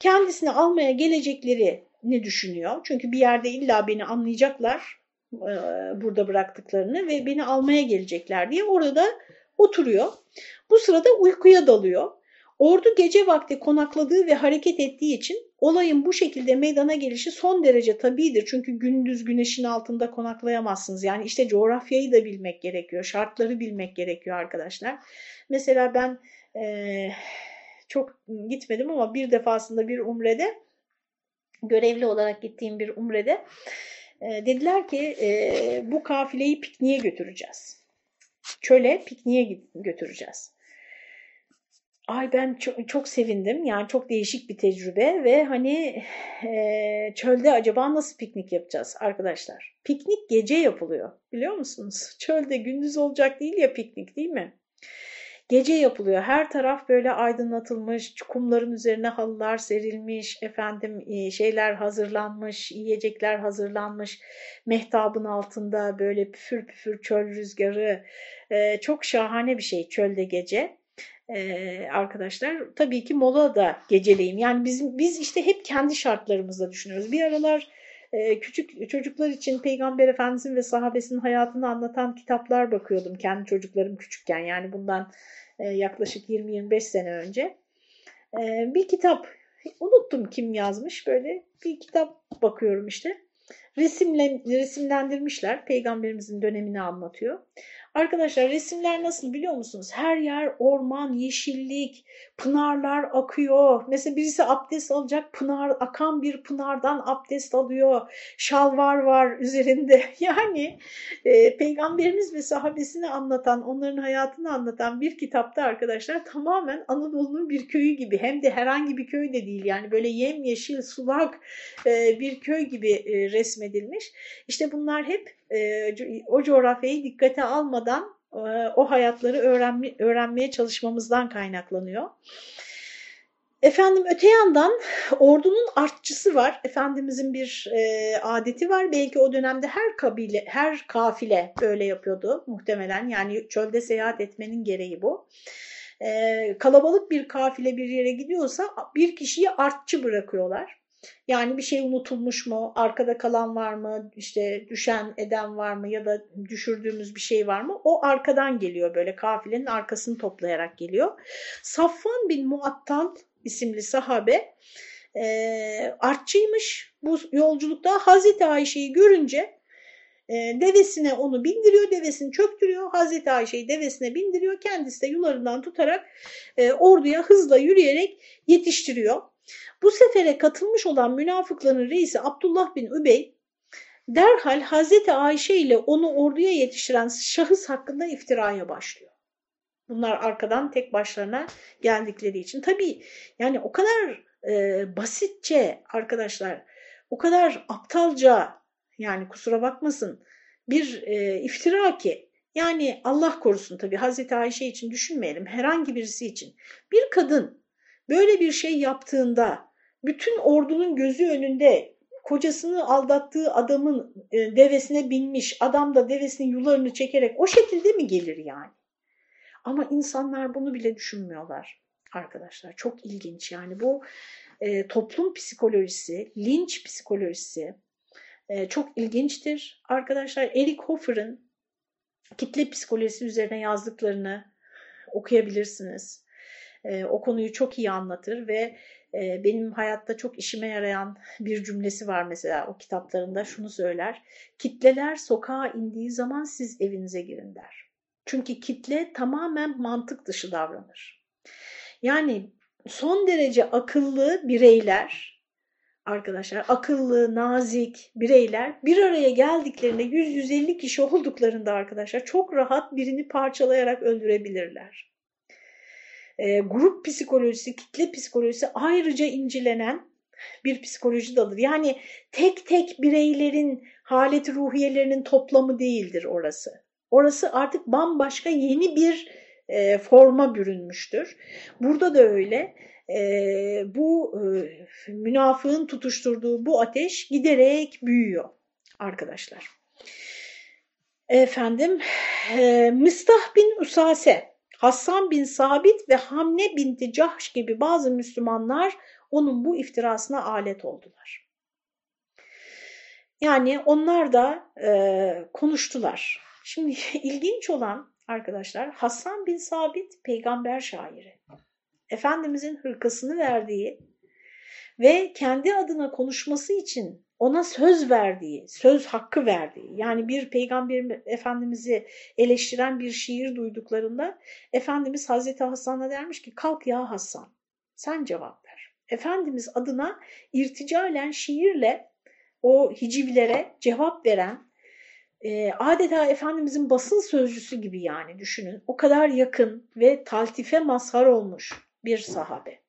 Kendisini almaya geleceklerini düşünüyor. Çünkü bir yerde illa beni anlayacaklar e, burada bıraktıklarını ve beni almaya gelecekler diye orada oturuyor. Bu sırada uykuya dalıyor. Ordu gece vakti konakladığı ve hareket ettiği için olayın bu şekilde meydana gelişi son derece tabidir. Çünkü gündüz güneşin altında konaklayamazsınız. Yani işte coğrafyayı da bilmek gerekiyor, şartları bilmek gerekiyor arkadaşlar. Mesela ben e, çok gitmedim ama bir defasında bir umrede, görevli olarak gittiğim bir umrede e, dediler ki e, bu kafileyi pikniğe götüreceğiz. Çöle pikniğe götüreceğiz. Ay ben çok, çok sevindim. Yani çok değişik bir tecrübe ve hani e, çölde acaba nasıl piknik yapacağız arkadaşlar? Piknik gece yapılıyor biliyor musunuz? Çölde gündüz olacak değil ya piknik değil mi? Gece yapılıyor. Her taraf böyle aydınlatılmış, kumların üzerine halılar serilmiş, efendim şeyler hazırlanmış, yiyecekler hazırlanmış. Mehtabın altında böyle püfür püfür çöl rüzgarı. Ee, çok şahane bir şey çölde gece. Ee, arkadaşlar tabii ki mola da geceleyin. Yani bizim biz işte hep kendi şartlarımızda düşünüyoruz. Bir aralar e, küçük çocuklar için Peygamber Efendimizin ve sahabesinin hayatını anlatan kitaplar bakıyordum kendi çocuklarım küçükken. Yani bundan e, yaklaşık 20-25 sene önce. E, bir kitap unuttum kim yazmış böyle bir kitap bakıyorum işte. Resimle, resimlendirmişler. Peygamberimizin dönemini anlatıyor. Arkadaşlar resimler nasıl biliyor musunuz? Her yer orman, yeşillik, pınarlar akıyor. Mesela birisi abdest alacak, pınar akan bir pınardan abdest alıyor. Şalvar var üzerinde. Yani e, peygamberimiz ve sahabesini anlatan, onların hayatını anlatan bir kitapta arkadaşlar tamamen Anadolu'nun bir köyü gibi. Hem de herhangi bir köy de değil. Yani böyle yemyeşil, sulak e, bir köy gibi e, resmedilmiş. İşte bunlar hep e, o coğrafyayı dikkate almadan e, o hayatları öğrenme, öğrenmeye çalışmamızdan kaynaklanıyor. Efendim öte yandan ordunun artçısı var. Efendimizin bir e, adeti var. Belki o dönemde her kabile, her kafile böyle yapıyordu muhtemelen. Yani çölde seyahat etmenin gereği bu. E, kalabalık bir kafile bir yere gidiyorsa bir kişiyi artçı bırakıyorlar. Yani bir şey unutulmuş mu, arkada kalan var mı, işte düşen eden var mı ya da düşürdüğümüz bir şey var mı? O arkadan geliyor böyle kafilenin arkasını toplayarak geliyor. Safvan bin Muattal isimli sahabe e, artçıymış bu yolculukta. Hazreti Ayşe'yi görünce e, devesine onu bindiriyor, devesini çöktürüyor. Hazreti Ayşe'yi devesine bindiriyor. Kendisi de yularından tutarak e, orduya hızla yürüyerek yetiştiriyor. Bu sefere katılmış olan münafıkların reisi Abdullah bin Übey derhal Hazreti Ayşe ile onu orduya yetiştiren şahıs hakkında iftiraya başlıyor. Bunlar arkadan tek başlarına geldikleri için. Tabii yani o kadar e, basitçe arkadaşlar o kadar aptalca yani kusura bakmasın bir e, iftira ki yani Allah korusun tabii Hazreti Ayşe için düşünmeyelim herhangi birisi için bir kadın böyle bir şey yaptığında bütün ordunun gözü önünde kocasını aldattığı adamın e, devesine binmiş adam da devesinin yularını çekerek o şekilde mi gelir yani? Ama insanlar bunu bile düşünmüyorlar arkadaşlar. Çok ilginç yani bu e, toplum psikolojisi, linç psikolojisi e, çok ilginçtir. Arkadaşlar Eric Hoffer'ın kitle psikolojisi üzerine yazdıklarını okuyabilirsiniz. E, o konuyu çok iyi anlatır ve e, benim hayatta çok işime yarayan bir cümlesi var mesela o kitaplarında şunu söyler. Kitleler sokağa indiği zaman siz evinize girin der. Çünkü kitle tamamen mantık dışı davranır. Yani son derece akıllı bireyler, arkadaşlar akıllı, nazik bireyler bir araya geldiklerinde 100-150 kişi olduklarında arkadaşlar çok rahat birini parçalayarak öldürebilirler. E, grup psikolojisi, kitle psikolojisi ayrıca incelenen bir psikoloji dalıdır. Yani tek tek bireylerin haleti ruhiyelerinin toplamı değildir orası. Orası artık bambaşka yeni bir e, forma bürünmüştür. Burada da öyle. E, bu e, münafığın tutuşturduğu bu ateş giderek büyüyor arkadaşlar. Efendim, e, Mistah bin Usase, Hassan bin Sabit ve Hamne binti Cahş gibi bazı Müslümanlar onun bu iftirasına alet oldular. Yani onlar da e, konuştular. Şimdi ilginç olan arkadaşlar Hasan bin Sabit peygamber şairi. Efendimizin hırkasını verdiği ve kendi adına konuşması için ona söz verdiği, söz hakkı verdiği yani bir peygamber efendimizi eleştiren bir şiir duyduklarında Efendimiz Hazreti Hasan'a dermiş ki kalk ya Hasan sen cevap ver. Efendimiz adına irticalen şiirle o hicivlere cevap veren e, adeta Efendimizin basın sözcüsü gibi yani düşünün. O kadar yakın ve taltife mazhar olmuş bir sahabe.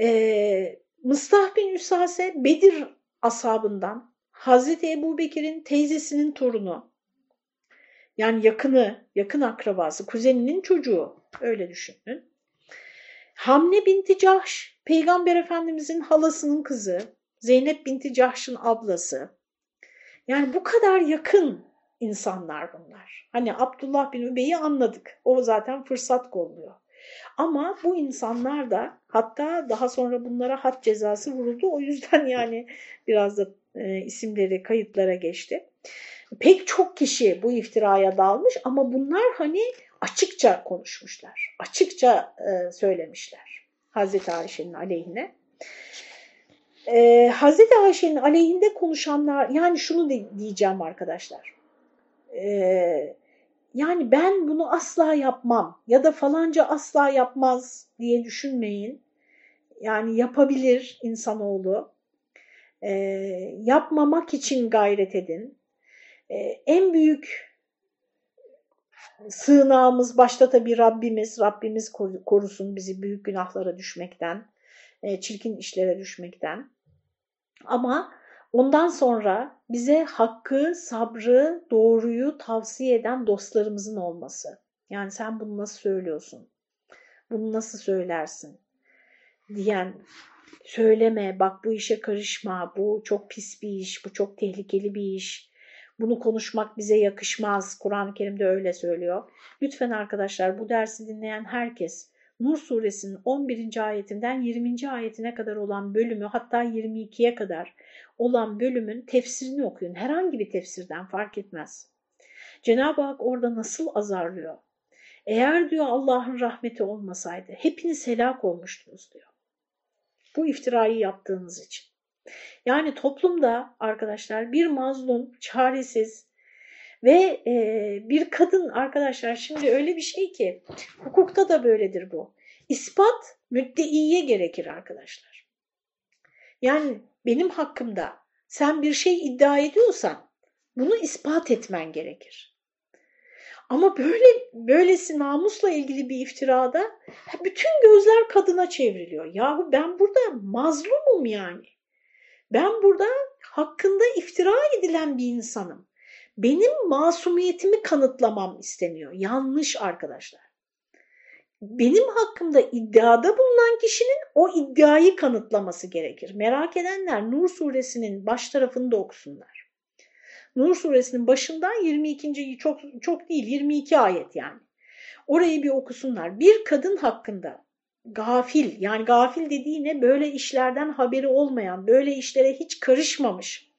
E, Mıstah bin Üsase Bedir asabından Hazreti Ebu Bekir'in teyzesinin torunu yani yakını, yakın akrabası, kuzeninin çocuğu öyle düşünün. Hamne binti Cahş, Peygamber Efendimizin halasının kızı, Zeynep binti Cahş'ın ablası. Yani bu kadar yakın insanlar bunlar. Hani Abdullah bin Übey'i anladık. O zaten fırsat kolluyor. Ama bu insanlar da hatta daha sonra bunlara had cezası vuruldu. O yüzden yani biraz da e, isimleri kayıtlara geçti. Pek çok kişi bu iftiraya dalmış ama bunlar hani açıkça konuşmuşlar. Açıkça e, söylemişler Hazreti Ayşe'nin aleyhine. Ee, Hazreti Ayşe'nin aleyhinde konuşanlar yani şunu diyeceğim arkadaşlar. Ee, yani ben bunu asla yapmam ya da falanca asla yapmaz diye düşünmeyin. Yani yapabilir insanoğlu. Ee, yapmamak için gayret edin. Ee, en büyük sığınağımız başta tabii Rabbimiz. Rabbimiz korusun bizi büyük günahlara düşmekten, e, çirkin işlere düşmekten. Ama ondan sonra bize hakkı, sabrı, doğruyu tavsiye eden dostlarımızın olması. Yani sen bunu nasıl söylüyorsun? Bunu nasıl söylersin? Diyen, söyleme, bak bu işe karışma, bu çok pis bir iş, bu çok tehlikeli bir iş. Bunu konuşmak bize yakışmaz. Kur'an-ı Kerim'de öyle söylüyor. Lütfen arkadaşlar bu dersi dinleyen herkes Nur suresinin 11. ayetinden 20. ayetine kadar olan bölümü hatta 22'ye kadar olan bölümün tefsirini okuyun. Herhangi bir tefsirden fark etmez. Cenab-ı Hak orada nasıl azarlıyor? Eğer diyor Allah'ın rahmeti olmasaydı hepiniz helak olmuştunuz diyor. Bu iftirayı yaptığınız için. Yani toplumda arkadaşlar bir mazlum, çaresiz, ve e, bir kadın arkadaşlar şimdi öyle bir şey ki hukukta da böyledir bu. İspat müddeiye gerekir arkadaşlar. Yani benim hakkımda sen bir şey iddia ediyorsan bunu ispat etmen gerekir. Ama böyle böylesi namusla ilgili bir iftirada bütün gözler kadına çevriliyor. Yahu ben burada mazlumum yani. Ben burada hakkında iftira edilen bir insanım. Benim masumiyetimi kanıtlamam isteniyor. Yanlış arkadaşlar. Benim hakkımda iddiada bulunan kişinin o iddiayı kanıtlaması gerekir. Merak edenler Nur suresinin baş tarafını da okusunlar. Nur suresinin başından 22. çok çok değil 22 ayet yani. Orayı bir okusunlar. Bir kadın hakkında gafil yani gafil dediği ne böyle işlerden haberi olmayan, böyle işlere hiç karışmamış,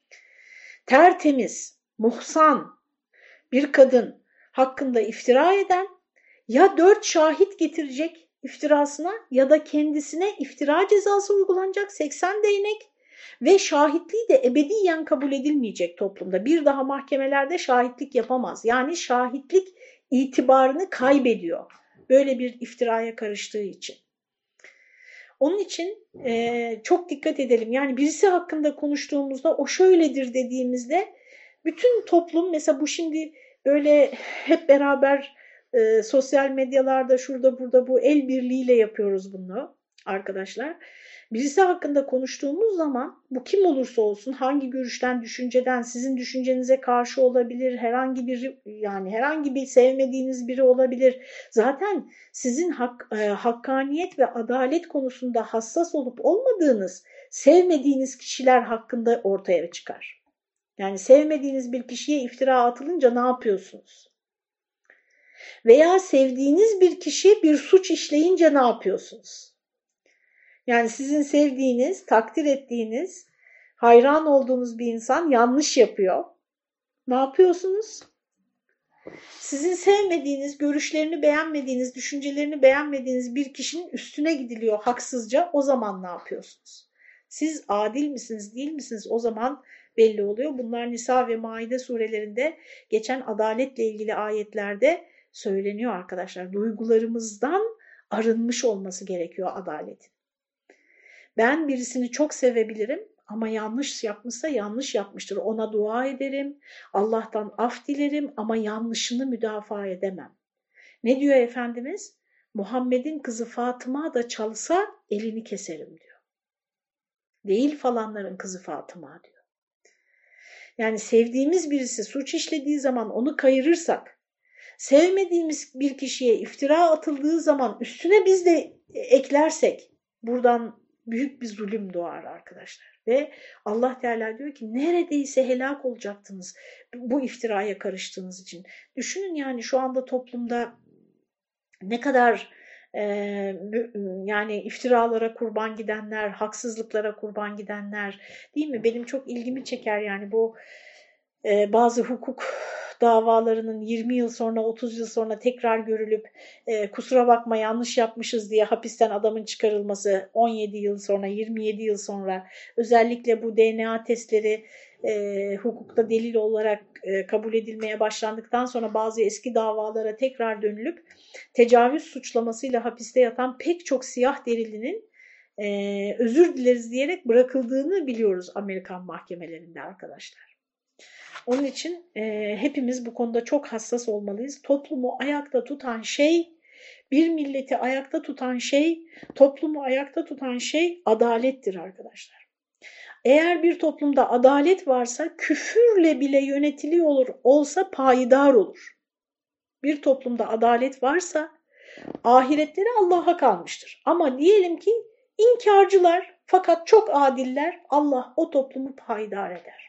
tertemiz, muhsan bir kadın hakkında iftira eden ya dört şahit getirecek iftirasına ya da kendisine iftira cezası uygulanacak 80 değnek ve şahitliği de ebediyen kabul edilmeyecek toplumda. Bir daha mahkemelerde şahitlik yapamaz. Yani şahitlik itibarını kaybediyor. Böyle bir iftiraya karıştığı için. Onun için e, çok dikkat edelim. Yani birisi hakkında konuştuğumuzda o şöyledir dediğimizde bütün toplum mesela bu şimdi böyle hep beraber e, sosyal medyalarda şurada burada bu el birliğiyle yapıyoruz bunu arkadaşlar. Birisi hakkında konuştuğumuz zaman bu kim olursa olsun hangi görüşten, düşünceden sizin düşüncenize karşı olabilir, herhangi bir yani herhangi bir sevmediğiniz biri olabilir. Zaten sizin hak, e, hakkaniyet ve adalet konusunda hassas olup olmadığınız sevmediğiniz kişiler hakkında ortaya çıkar. Yani sevmediğiniz bir kişiye iftira atılınca ne yapıyorsunuz? Veya sevdiğiniz bir kişi bir suç işleyince ne yapıyorsunuz? Yani sizin sevdiğiniz, takdir ettiğiniz, hayran olduğunuz bir insan yanlış yapıyor. Ne yapıyorsunuz? Sizin sevmediğiniz, görüşlerini beğenmediğiniz, düşüncelerini beğenmediğiniz bir kişinin üstüne gidiliyor haksızca. O zaman ne yapıyorsunuz? Siz adil misiniz, değil misiniz? O zaman belli oluyor. Bunlar Nisa ve Maide surelerinde geçen adaletle ilgili ayetlerde söyleniyor arkadaşlar. Duygularımızdan arınmış olması gerekiyor adaletin. Ben birisini çok sevebilirim ama yanlış yapmışsa yanlış yapmıştır. Ona dua ederim, Allah'tan af dilerim ama yanlışını müdafaa edemem. Ne diyor Efendimiz? Muhammed'in kızı Fatıma da çalsa elini keserim diyor. Değil falanların kızı Fatıma diyor. Yani sevdiğimiz birisi suç işlediği zaman onu kayırırsak, sevmediğimiz bir kişiye iftira atıldığı zaman üstüne biz de eklersek buradan büyük bir zulüm doğar arkadaşlar. Ve Allah Teala diyor ki neredeyse helak olacaktınız bu iftiraya karıştığınız için. Düşünün yani şu anda toplumda ne kadar e, yani iftiralara kurban gidenler, haksızlıklara kurban gidenler değil mi? Benim çok ilgimi çeker yani bu e, bazı hukuk davalarının 20 yıl sonra 30 yıl sonra tekrar görülüp e, kusura bakma yanlış yapmışız diye hapisten adamın çıkarılması 17 yıl sonra 27 yıl sonra özellikle bu DNA testleri e, hukukta delil olarak e, kabul edilmeye başlandıktan sonra bazı eski davalara tekrar dönülüp tecavüz suçlamasıyla hapiste yatan pek çok siyah derilinin e, özür dileriz diyerek bırakıldığını biliyoruz Amerikan mahkemelerinde arkadaşlar. Onun için e, hepimiz bu konuda çok hassas olmalıyız. Toplumu ayakta tutan şey, bir milleti ayakta tutan şey, toplumu ayakta tutan şey adalettir arkadaşlar. Eğer bir toplumda adalet varsa küfürle bile yönetiliyor olur, olsa payidar olur. Bir toplumda adalet varsa ahiretleri Allah'a kalmıştır. Ama diyelim ki inkarcılar fakat çok adiller Allah o toplumu payidar eder.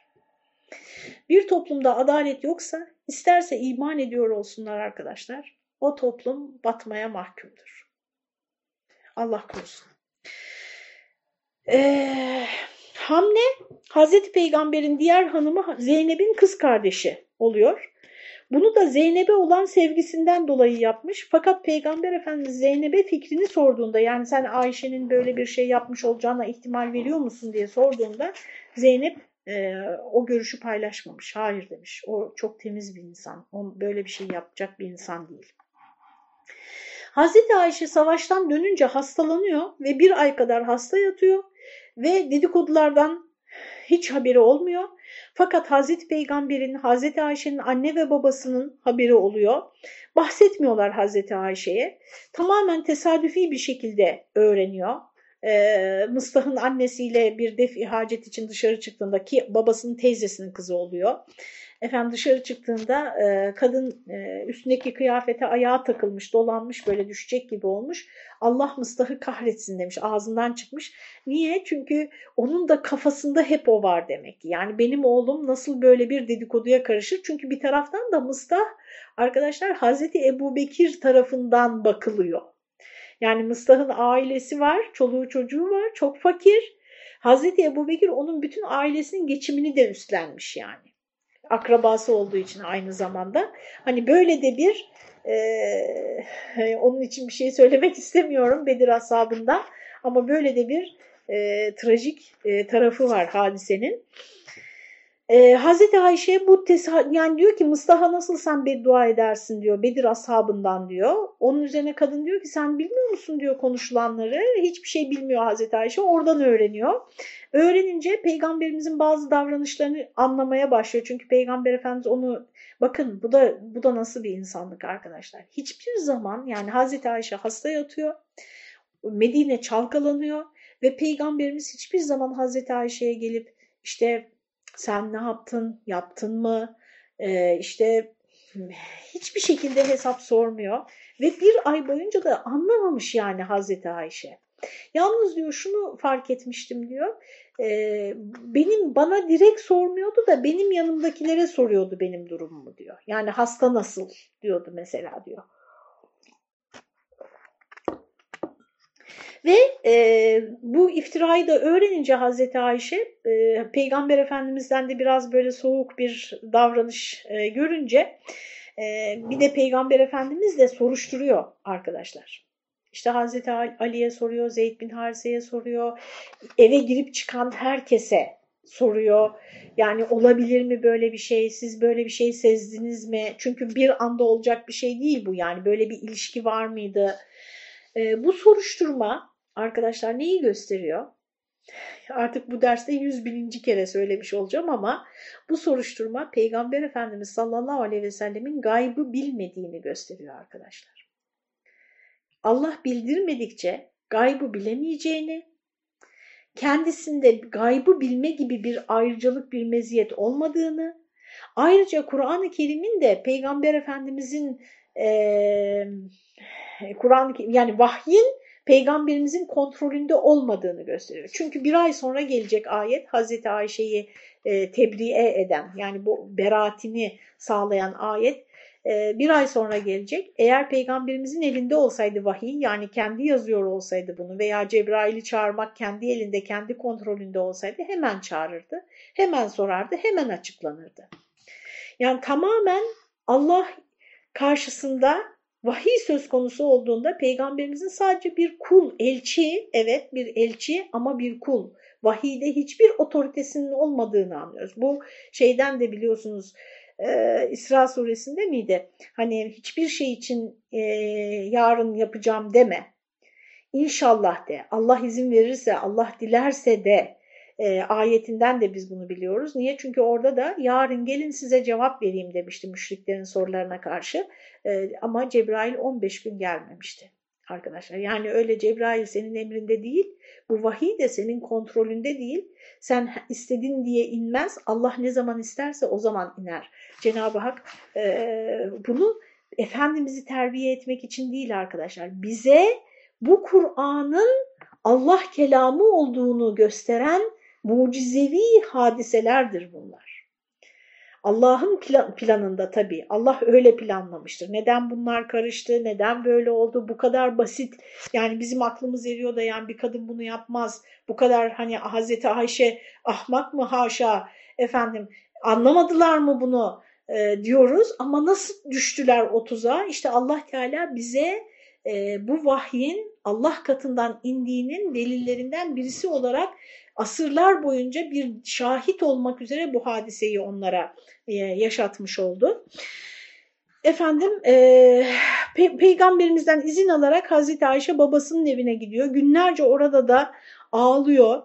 Bir toplumda adalet yoksa isterse iman ediyor olsunlar arkadaşlar. O toplum batmaya mahkumdur. Allah korusun. Ee, Hamne Hazreti Peygamber'in diğer hanımı Zeynep'in kız kardeşi oluyor. Bunu da Zeynep'e olan sevgisinden dolayı yapmış. Fakat Peygamber Efendimiz Zeynep'e fikrini sorduğunda yani sen Ayşe'nin böyle bir şey yapmış olacağına ihtimal veriyor musun diye sorduğunda Zeynep e, o görüşü paylaşmamış. Hayır demiş. O çok temiz bir insan. O böyle bir şey yapacak bir insan değil. Hazreti Ayşe savaştan dönünce hastalanıyor ve bir ay kadar hasta yatıyor ve dedikodulardan hiç haberi olmuyor. Fakat Hazreti Peygamber'in, Hazreti Ayşe'nin anne ve babasının haberi oluyor. Bahsetmiyorlar Hazreti Ayşe'ye. Tamamen tesadüfi bir şekilde öğreniyor e, annesiyle bir def hacet için dışarı çıktığında ki babasının teyzesinin kızı oluyor. Efendim dışarı çıktığında e, kadın e, üstündeki kıyafete ayağa takılmış, dolanmış böyle düşecek gibi olmuş. Allah Mıstah'ı kahretsin demiş ağzından çıkmış. Niye? Çünkü onun da kafasında hep o var demek. Yani benim oğlum nasıl böyle bir dedikoduya karışır? Çünkü bir taraftan da Mıstah arkadaşlar Hazreti Ebu Bekir tarafından bakılıyor. Yani Mıstah'ın ailesi var, çoluğu çocuğu var, çok fakir. Hazreti Ebu Bekir onun bütün ailesinin geçimini de üstlenmiş yani. Akrabası olduğu için aynı zamanda. Hani böyle de bir, e, onun için bir şey söylemek istemiyorum Bedir ashabında. Ama böyle de bir e, trajik e, tarafı var hadisenin. Ee, Hazreti Ayşe bu yani diyor ki Mustafa nasıl sen beddua edersin diyor Bedir ashabından diyor. Onun üzerine kadın diyor ki sen bilmiyor musun diyor konuşulanları. Hiçbir şey bilmiyor Hazreti Ayşe oradan öğreniyor. Öğrenince peygamberimizin bazı davranışlarını anlamaya başlıyor. Çünkü peygamber efendimiz onu bakın bu da bu da nasıl bir insanlık arkadaşlar. Hiçbir zaman yani Hazreti Ayşe hasta yatıyor. Medine çalkalanıyor ve peygamberimiz hiçbir zaman Hazreti Ayşe'ye gelip işte sen ne yaptın, yaptın mı, ee, işte hiçbir şekilde hesap sormuyor. Ve bir ay boyunca da anlamamış yani Hazreti Ayşe. Yalnız diyor şunu fark etmiştim diyor. E, benim bana direkt sormuyordu da benim yanımdakilere soruyordu benim durumumu diyor. Yani hasta nasıl diyordu mesela diyor. Ve e, bu iftirayı da öğrenince Hazreti Ayşe e, Peygamber Efendimiz'den de biraz böyle soğuk bir davranış e, görünce e, bir de Peygamber Efendimiz de soruşturuyor arkadaşlar. İşte Hazreti Ali'ye soruyor, Zeyd bin Harise'ye soruyor, eve girip çıkan herkese soruyor. Yani olabilir mi böyle bir şey, siz böyle bir şey sezdiniz mi? Çünkü bir anda olacak bir şey değil bu yani böyle bir ilişki var mıydı? E, bu soruşturma arkadaşlar neyi gösteriyor? Artık bu derste yüz bininci kere söylemiş olacağım ama bu soruşturma Peygamber Efendimiz sallallahu aleyhi ve sellemin gaybı bilmediğini gösteriyor arkadaşlar. Allah bildirmedikçe gaybı bilemeyeceğini, kendisinde gaybı bilme gibi bir ayrıcalık, bir meziyet olmadığını, ayrıca Kur'an-ı Kerim'in de Peygamber Efendimizin e, Kur'an yani vahyin peygamberimizin kontrolünde olmadığını gösteriyor. Çünkü bir ay sonra gelecek ayet Hazreti Ayşe'yi e, tebriğe eden yani bu beraatini sağlayan ayet e, bir ay sonra gelecek. Eğer peygamberimizin elinde olsaydı vahiy yani kendi yazıyor olsaydı bunu veya Cebrail'i çağırmak kendi elinde kendi kontrolünde olsaydı hemen çağırırdı. Hemen sorardı hemen açıklanırdı. Yani tamamen Allah karşısında vahiy söz konusu olduğunda peygamberimizin sadece bir kul, elçi, evet bir elçi ama bir kul. Vahiyde hiçbir otoritesinin olmadığını anlıyoruz. Bu şeyden de biliyorsunuz e, İsra suresinde miydi? Hani hiçbir şey için e, yarın yapacağım deme. İnşallah de, Allah izin verirse, Allah dilerse de e, ayetinden de biz bunu biliyoruz. Niye? Çünkü orada da yarın gelin size cevap vereyim demişti müşriklerin sorularına karşı. E, ama Cebrail 15 gün gelmemişti arkadaşlar. Yani öyle Cebrail senin emrinde değil, bu vahiy de senin kontrolünde değil. Sen istedin diye inmez, Allah ne zaman isterse o zaman iner. Cenab-ı Hak e, bunu Efendimiz'i terbiye etmek için değil arkadaşlar. Bize bu Kur'an'ın Allah kelamı olduğunu gösteren mucizevi hadiselerdir bunlar. Allah'ın planında tabii. Allah öyle planlamıştır. Neden bunlar karıştı, neden böyle oldu, bu kadar basit. Yani bizim aklımız eriyor da yani bir kadın bunu yapmaz. Bu kadar hani Hazreti Ayşe ahmak mı haşa efendim anlamadılar mı bunu e, diyoruz. Ama nasıl düştüler o tuzağa? İşte Allah Teala bize e, bu vahyin Allah katından indiğinin delillerinden birisi olarak asırlar boyunca bir şahit olmak üzere bu hadiseyi onlara e, yaşatmış oldu. Efendim e, pe peygamberimizden izin alarak Hazreti Ayşe babasının evine gidiyor. Günlerce orada da ağlıyor.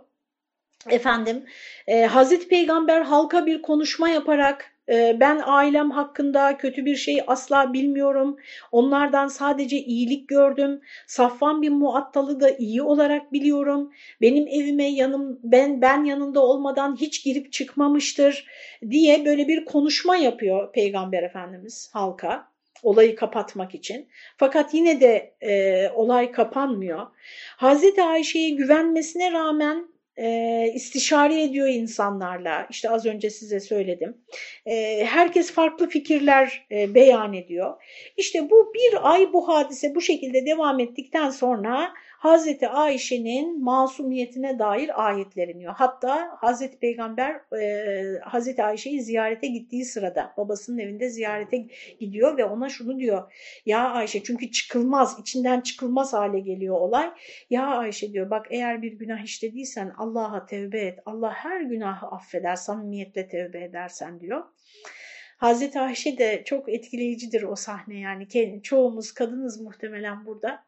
Efendim e, Hazreti Peygamber halka bir konuşma yaparak ben ailem hakkında kötü bir şey asla bilmiyorum. Onlardan sadece iyilik gördüm. Safvan bin Muattal'ı da iyi olarak biliyorum. Benim evime yanım ben ben yanında olmadan hiç girip çıkmamıştır diye böyle bir konuşma yapıyor Peygamber Efendimiz halka olayı kapatmak için. Fakat yine de e, olay kapanmıyor. Hazreti Ayşe'ye güvenmesine rağmen e, istişare ediyor insanlarla. İşte az önce size söyledim. E, herkes farklı fikirler e, beyan ediyor. İşte bu bir ay bu hadise bu şekilde devam ettikten sonra Hazreti Ayşe'nin masumiyetine dair ayetler iniyor. Hatta Hazreti Peygamber e, Hazreti Ayşe'yi ziyarete gittiği sırada babasının evinde ziyarete gidiyor ve ona şunu diyor. Ya Ayşe çünkü çıkılmaz, içinden çıkılmaz hale geliyor olay. Ya Ayşe diyor bak eğer bir günah işlediysen Allah'a tevbe et. Allah her günahı affeder, samimiyetle tevbe edersen diyor. Hazreti Ayşe de çok etkileyicidir o sahne yani. Çoğumuz kadınız muhtemelen burada.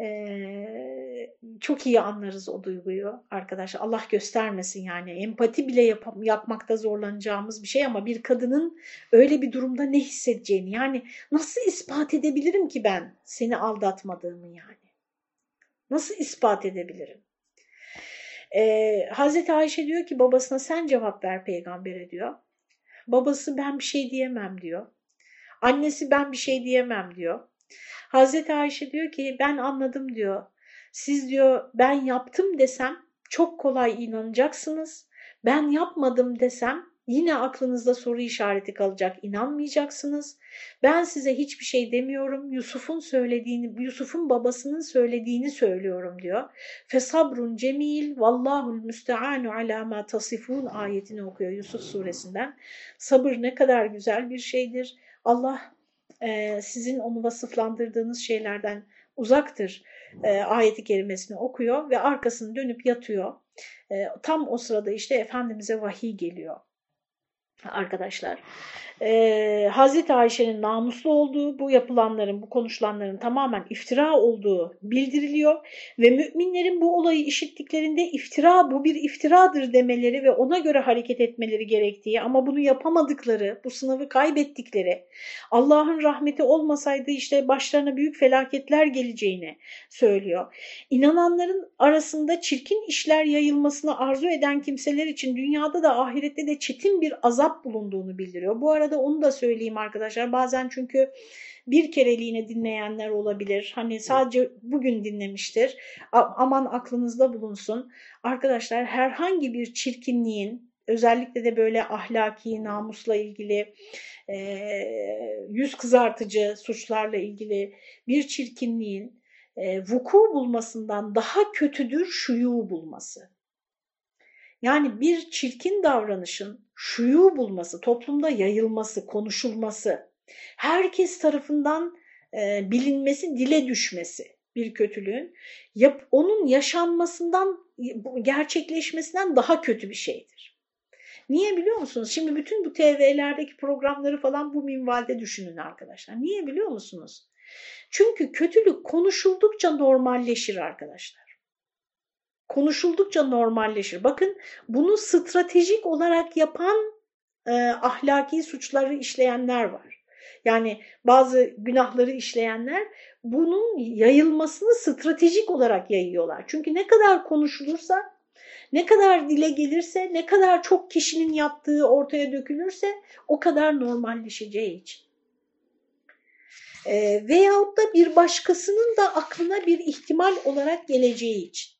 Ee, çok iyi anlarız o duyguyu arkadaşlar. Allah göstermesin yani. Empati bile yap yapmakta zorlanacağımız bir şey ama bir kadının öyle bir durumda ne hissedeceğini yani nasıl ispat edebilirim ki ben seni aldatmadığımı yani? Nasıl ispat edebilirim? Ee, Hazreti Ayşe diyor ki babasına sen cevap ver peygambere diyor. Babası ben bir şey diyemem diyor. Annesi ben bir şey diyemem diyor. Hazreti Ayşe diyor ki ben anladım diyor. Siz diyor ben yaptım desem çok kolay inanacaksınız. Ben yapmadım desem yine aklınızda soru işareti kalacak inanmayacaksınız. Ben size hiçbir şey demiyorum. Yusuf'un söylediğini, Yusuf'un babasının söylediğini söylüyorum diyor. Fesabrun cemil vallahul müsteanu ala ma tasifun ayetini okuyor Yusuf suresinden. Sabır ne kadar güzel bir şeydir. Allah e, sizin onu vasıflandırdığınız şeylerden uzaktır e, ayeti kerimesini okuyor ve arkasını dönüp yatıyor. E, tam o sırada işte Efendimiz'e vahiy geliyor arkadaşlar. Ee, Hazreti Ayşe'nin namuslu olduğu, bu yapılanların, bu konuşulanların tamamen iftira olduğu bildiriliyor ve müminlerin bu olayı işittiklerinde iftira bu bir iftiradır demeleri ve ona göre hareket etmeleri gerektiği ama bunu yapamadıkları, bu sınavı kaybettikleri, Allah'ın rahmeti olmasaydı işte başlarına büyük felaketler geleceğini söylüyor. İnananların arasında çirkin işler yayılmasını arzu eden kimseler için dünyada da ahirette de çetin bir azap bulunduğunu bildiriyor. Bu arada onu da söyleyeyim arkadaşlar. Bazen çünkü bir kereliğine dinleyenler olabilir. Hani sadece bugün dinlemiştir. Aman aklınızda bulunsun. Arkadaşlar herhangi bir çirkinliğin özellikle de böyle ahlaki, namusla ilgili, e, yüz kızartıcı suçlarla ilgili bir çirkinliğin e, vuku bulmasından daha kötüdür şuyu bulması. Yani bir çirkin davranışın şuyu bulması, toplumda yayılması, konuşulması, herkes tarafından e, bilinmesi, dile düşmesi bir kötülüğün, yap, onun yaşanmasından, gerçekleşmesinden daha kötü bir şeydir. Niye biliyor musunuz? Şimdi bütün bu TV'lerdeki programları falan bu minvalde düşünün arkadaşlar. Niye biliyor musunuz? Çünkü kötülük konuşuldukça normalleşir arkadaşlar konuşuldukça normalleşir. Bakın bunu stratejik olarak yapan e, ahlaki suçları işleyenler var. Yani bazı günahları işleyenler bunun yayılmasını stratejik olarak yayıyorlar. Çünkü ne kadar konuşulursa, ne kadar dile gelirse, ne kadar çok kişinin yaptığı ortaya dökülürse o kadar normalleşeceği için. E, veyahut da bir başkasının da aklına bir ihtimal olarak geleceği için.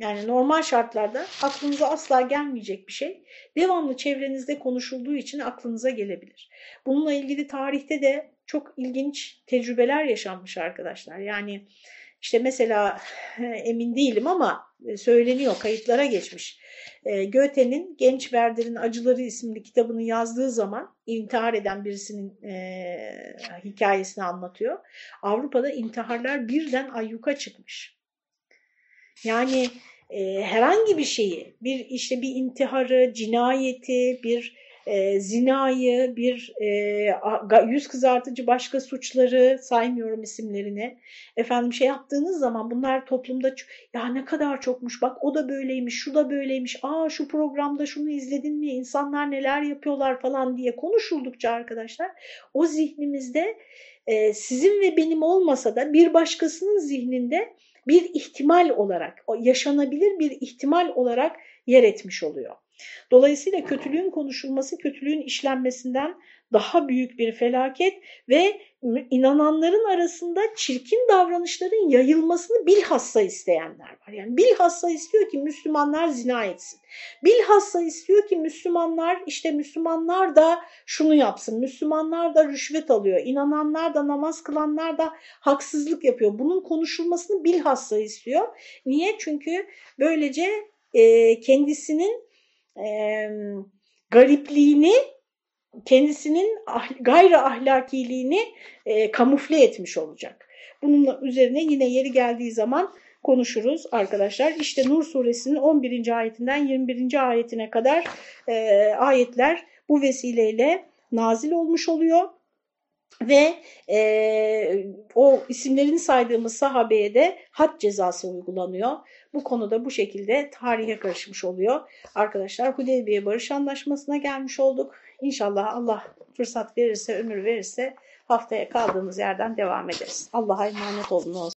Yani normal şartlarda aklınıza asla gelmeyecek bir şey devamlı çevrenizde konuşulduğu için aklınıza gelebilir. Bununla ilgili tarihte de çok ilginç tecrübeler yaşanmış arkadaşlar. Yani işte mesela emin değilim ama e, söyleniyor kayıtlara geçmiş. E, Goethe'nin Genç Werder'in Acıları isimli kitabını yazdığı zaman intihar eden birisinin e, hikayesini anlatıyor. Avrupa'da intiharlar birden ayyuka çıkmış. Yani e, herhangi bir şeyi, bir işte bir intiharı, cinayeti, bir e, zinayı, bir e, yüz kızartıcı başka suçları saymıyorum isimlerini. Efendim şey yaptığınız zaman bunlar toplumda ya ne kadar çokmuş bak o da böyleymiş, şu da böyleymiş, aa şu programda şunu izledin mi, insanlar neler yapıyorlar falan diye konuşuldukça arkadaşlar o zihnimizde e, sizin ve benim olmasa da bir başkasının zihninde bir ihtimal olarak, yaşanabilir bir ihtimal olarak yer etmiş oluyor. Dolayısıyla kötülüğün konuşulması kötülüğün işlenmesinden daha büyük bir felaket ve inananların arasında çirkin davranışların yayılmasını bilhassa isteyenler var. Yani bilhassa istiyor ki Müslümanlar zina etsin. Bilhassa istiyor ki Müslümanlar işte Müslümanlar da şunu yapsın. Müslümanlar da rüşvet alıyor. İnananlar da namaz kılanlar da haksızlık yapıyor. Bunun konuşulmasını bilhassa istiyor. Niye? Çünkü böylece kendisinin e, garipliğini kendisinin ah, gayri ahlakiliğini e, kamufle etmiş olacak. Bunun üzerine yine yeri geldiği zaman konuşuruz arkadaşlar. İşte Nur suresinin 11. ayetinden 21. ayetine kadar e, ayetler bu vesileyle nazil olmuş oluyor. Ve e, o isimlerini saydığımız sahabeye de had cezası uygulanıyor. Bu konuda bu şekilde tarihe karışmış oluyor. Arkadaşlar Hudeybiye Barış Anlaşması'na gelmiş olduk. İnşallah Allah fırsat verirse, ömür verirse haftaya kaldığımız yerden devam ederiz. Allah'a emanet olun.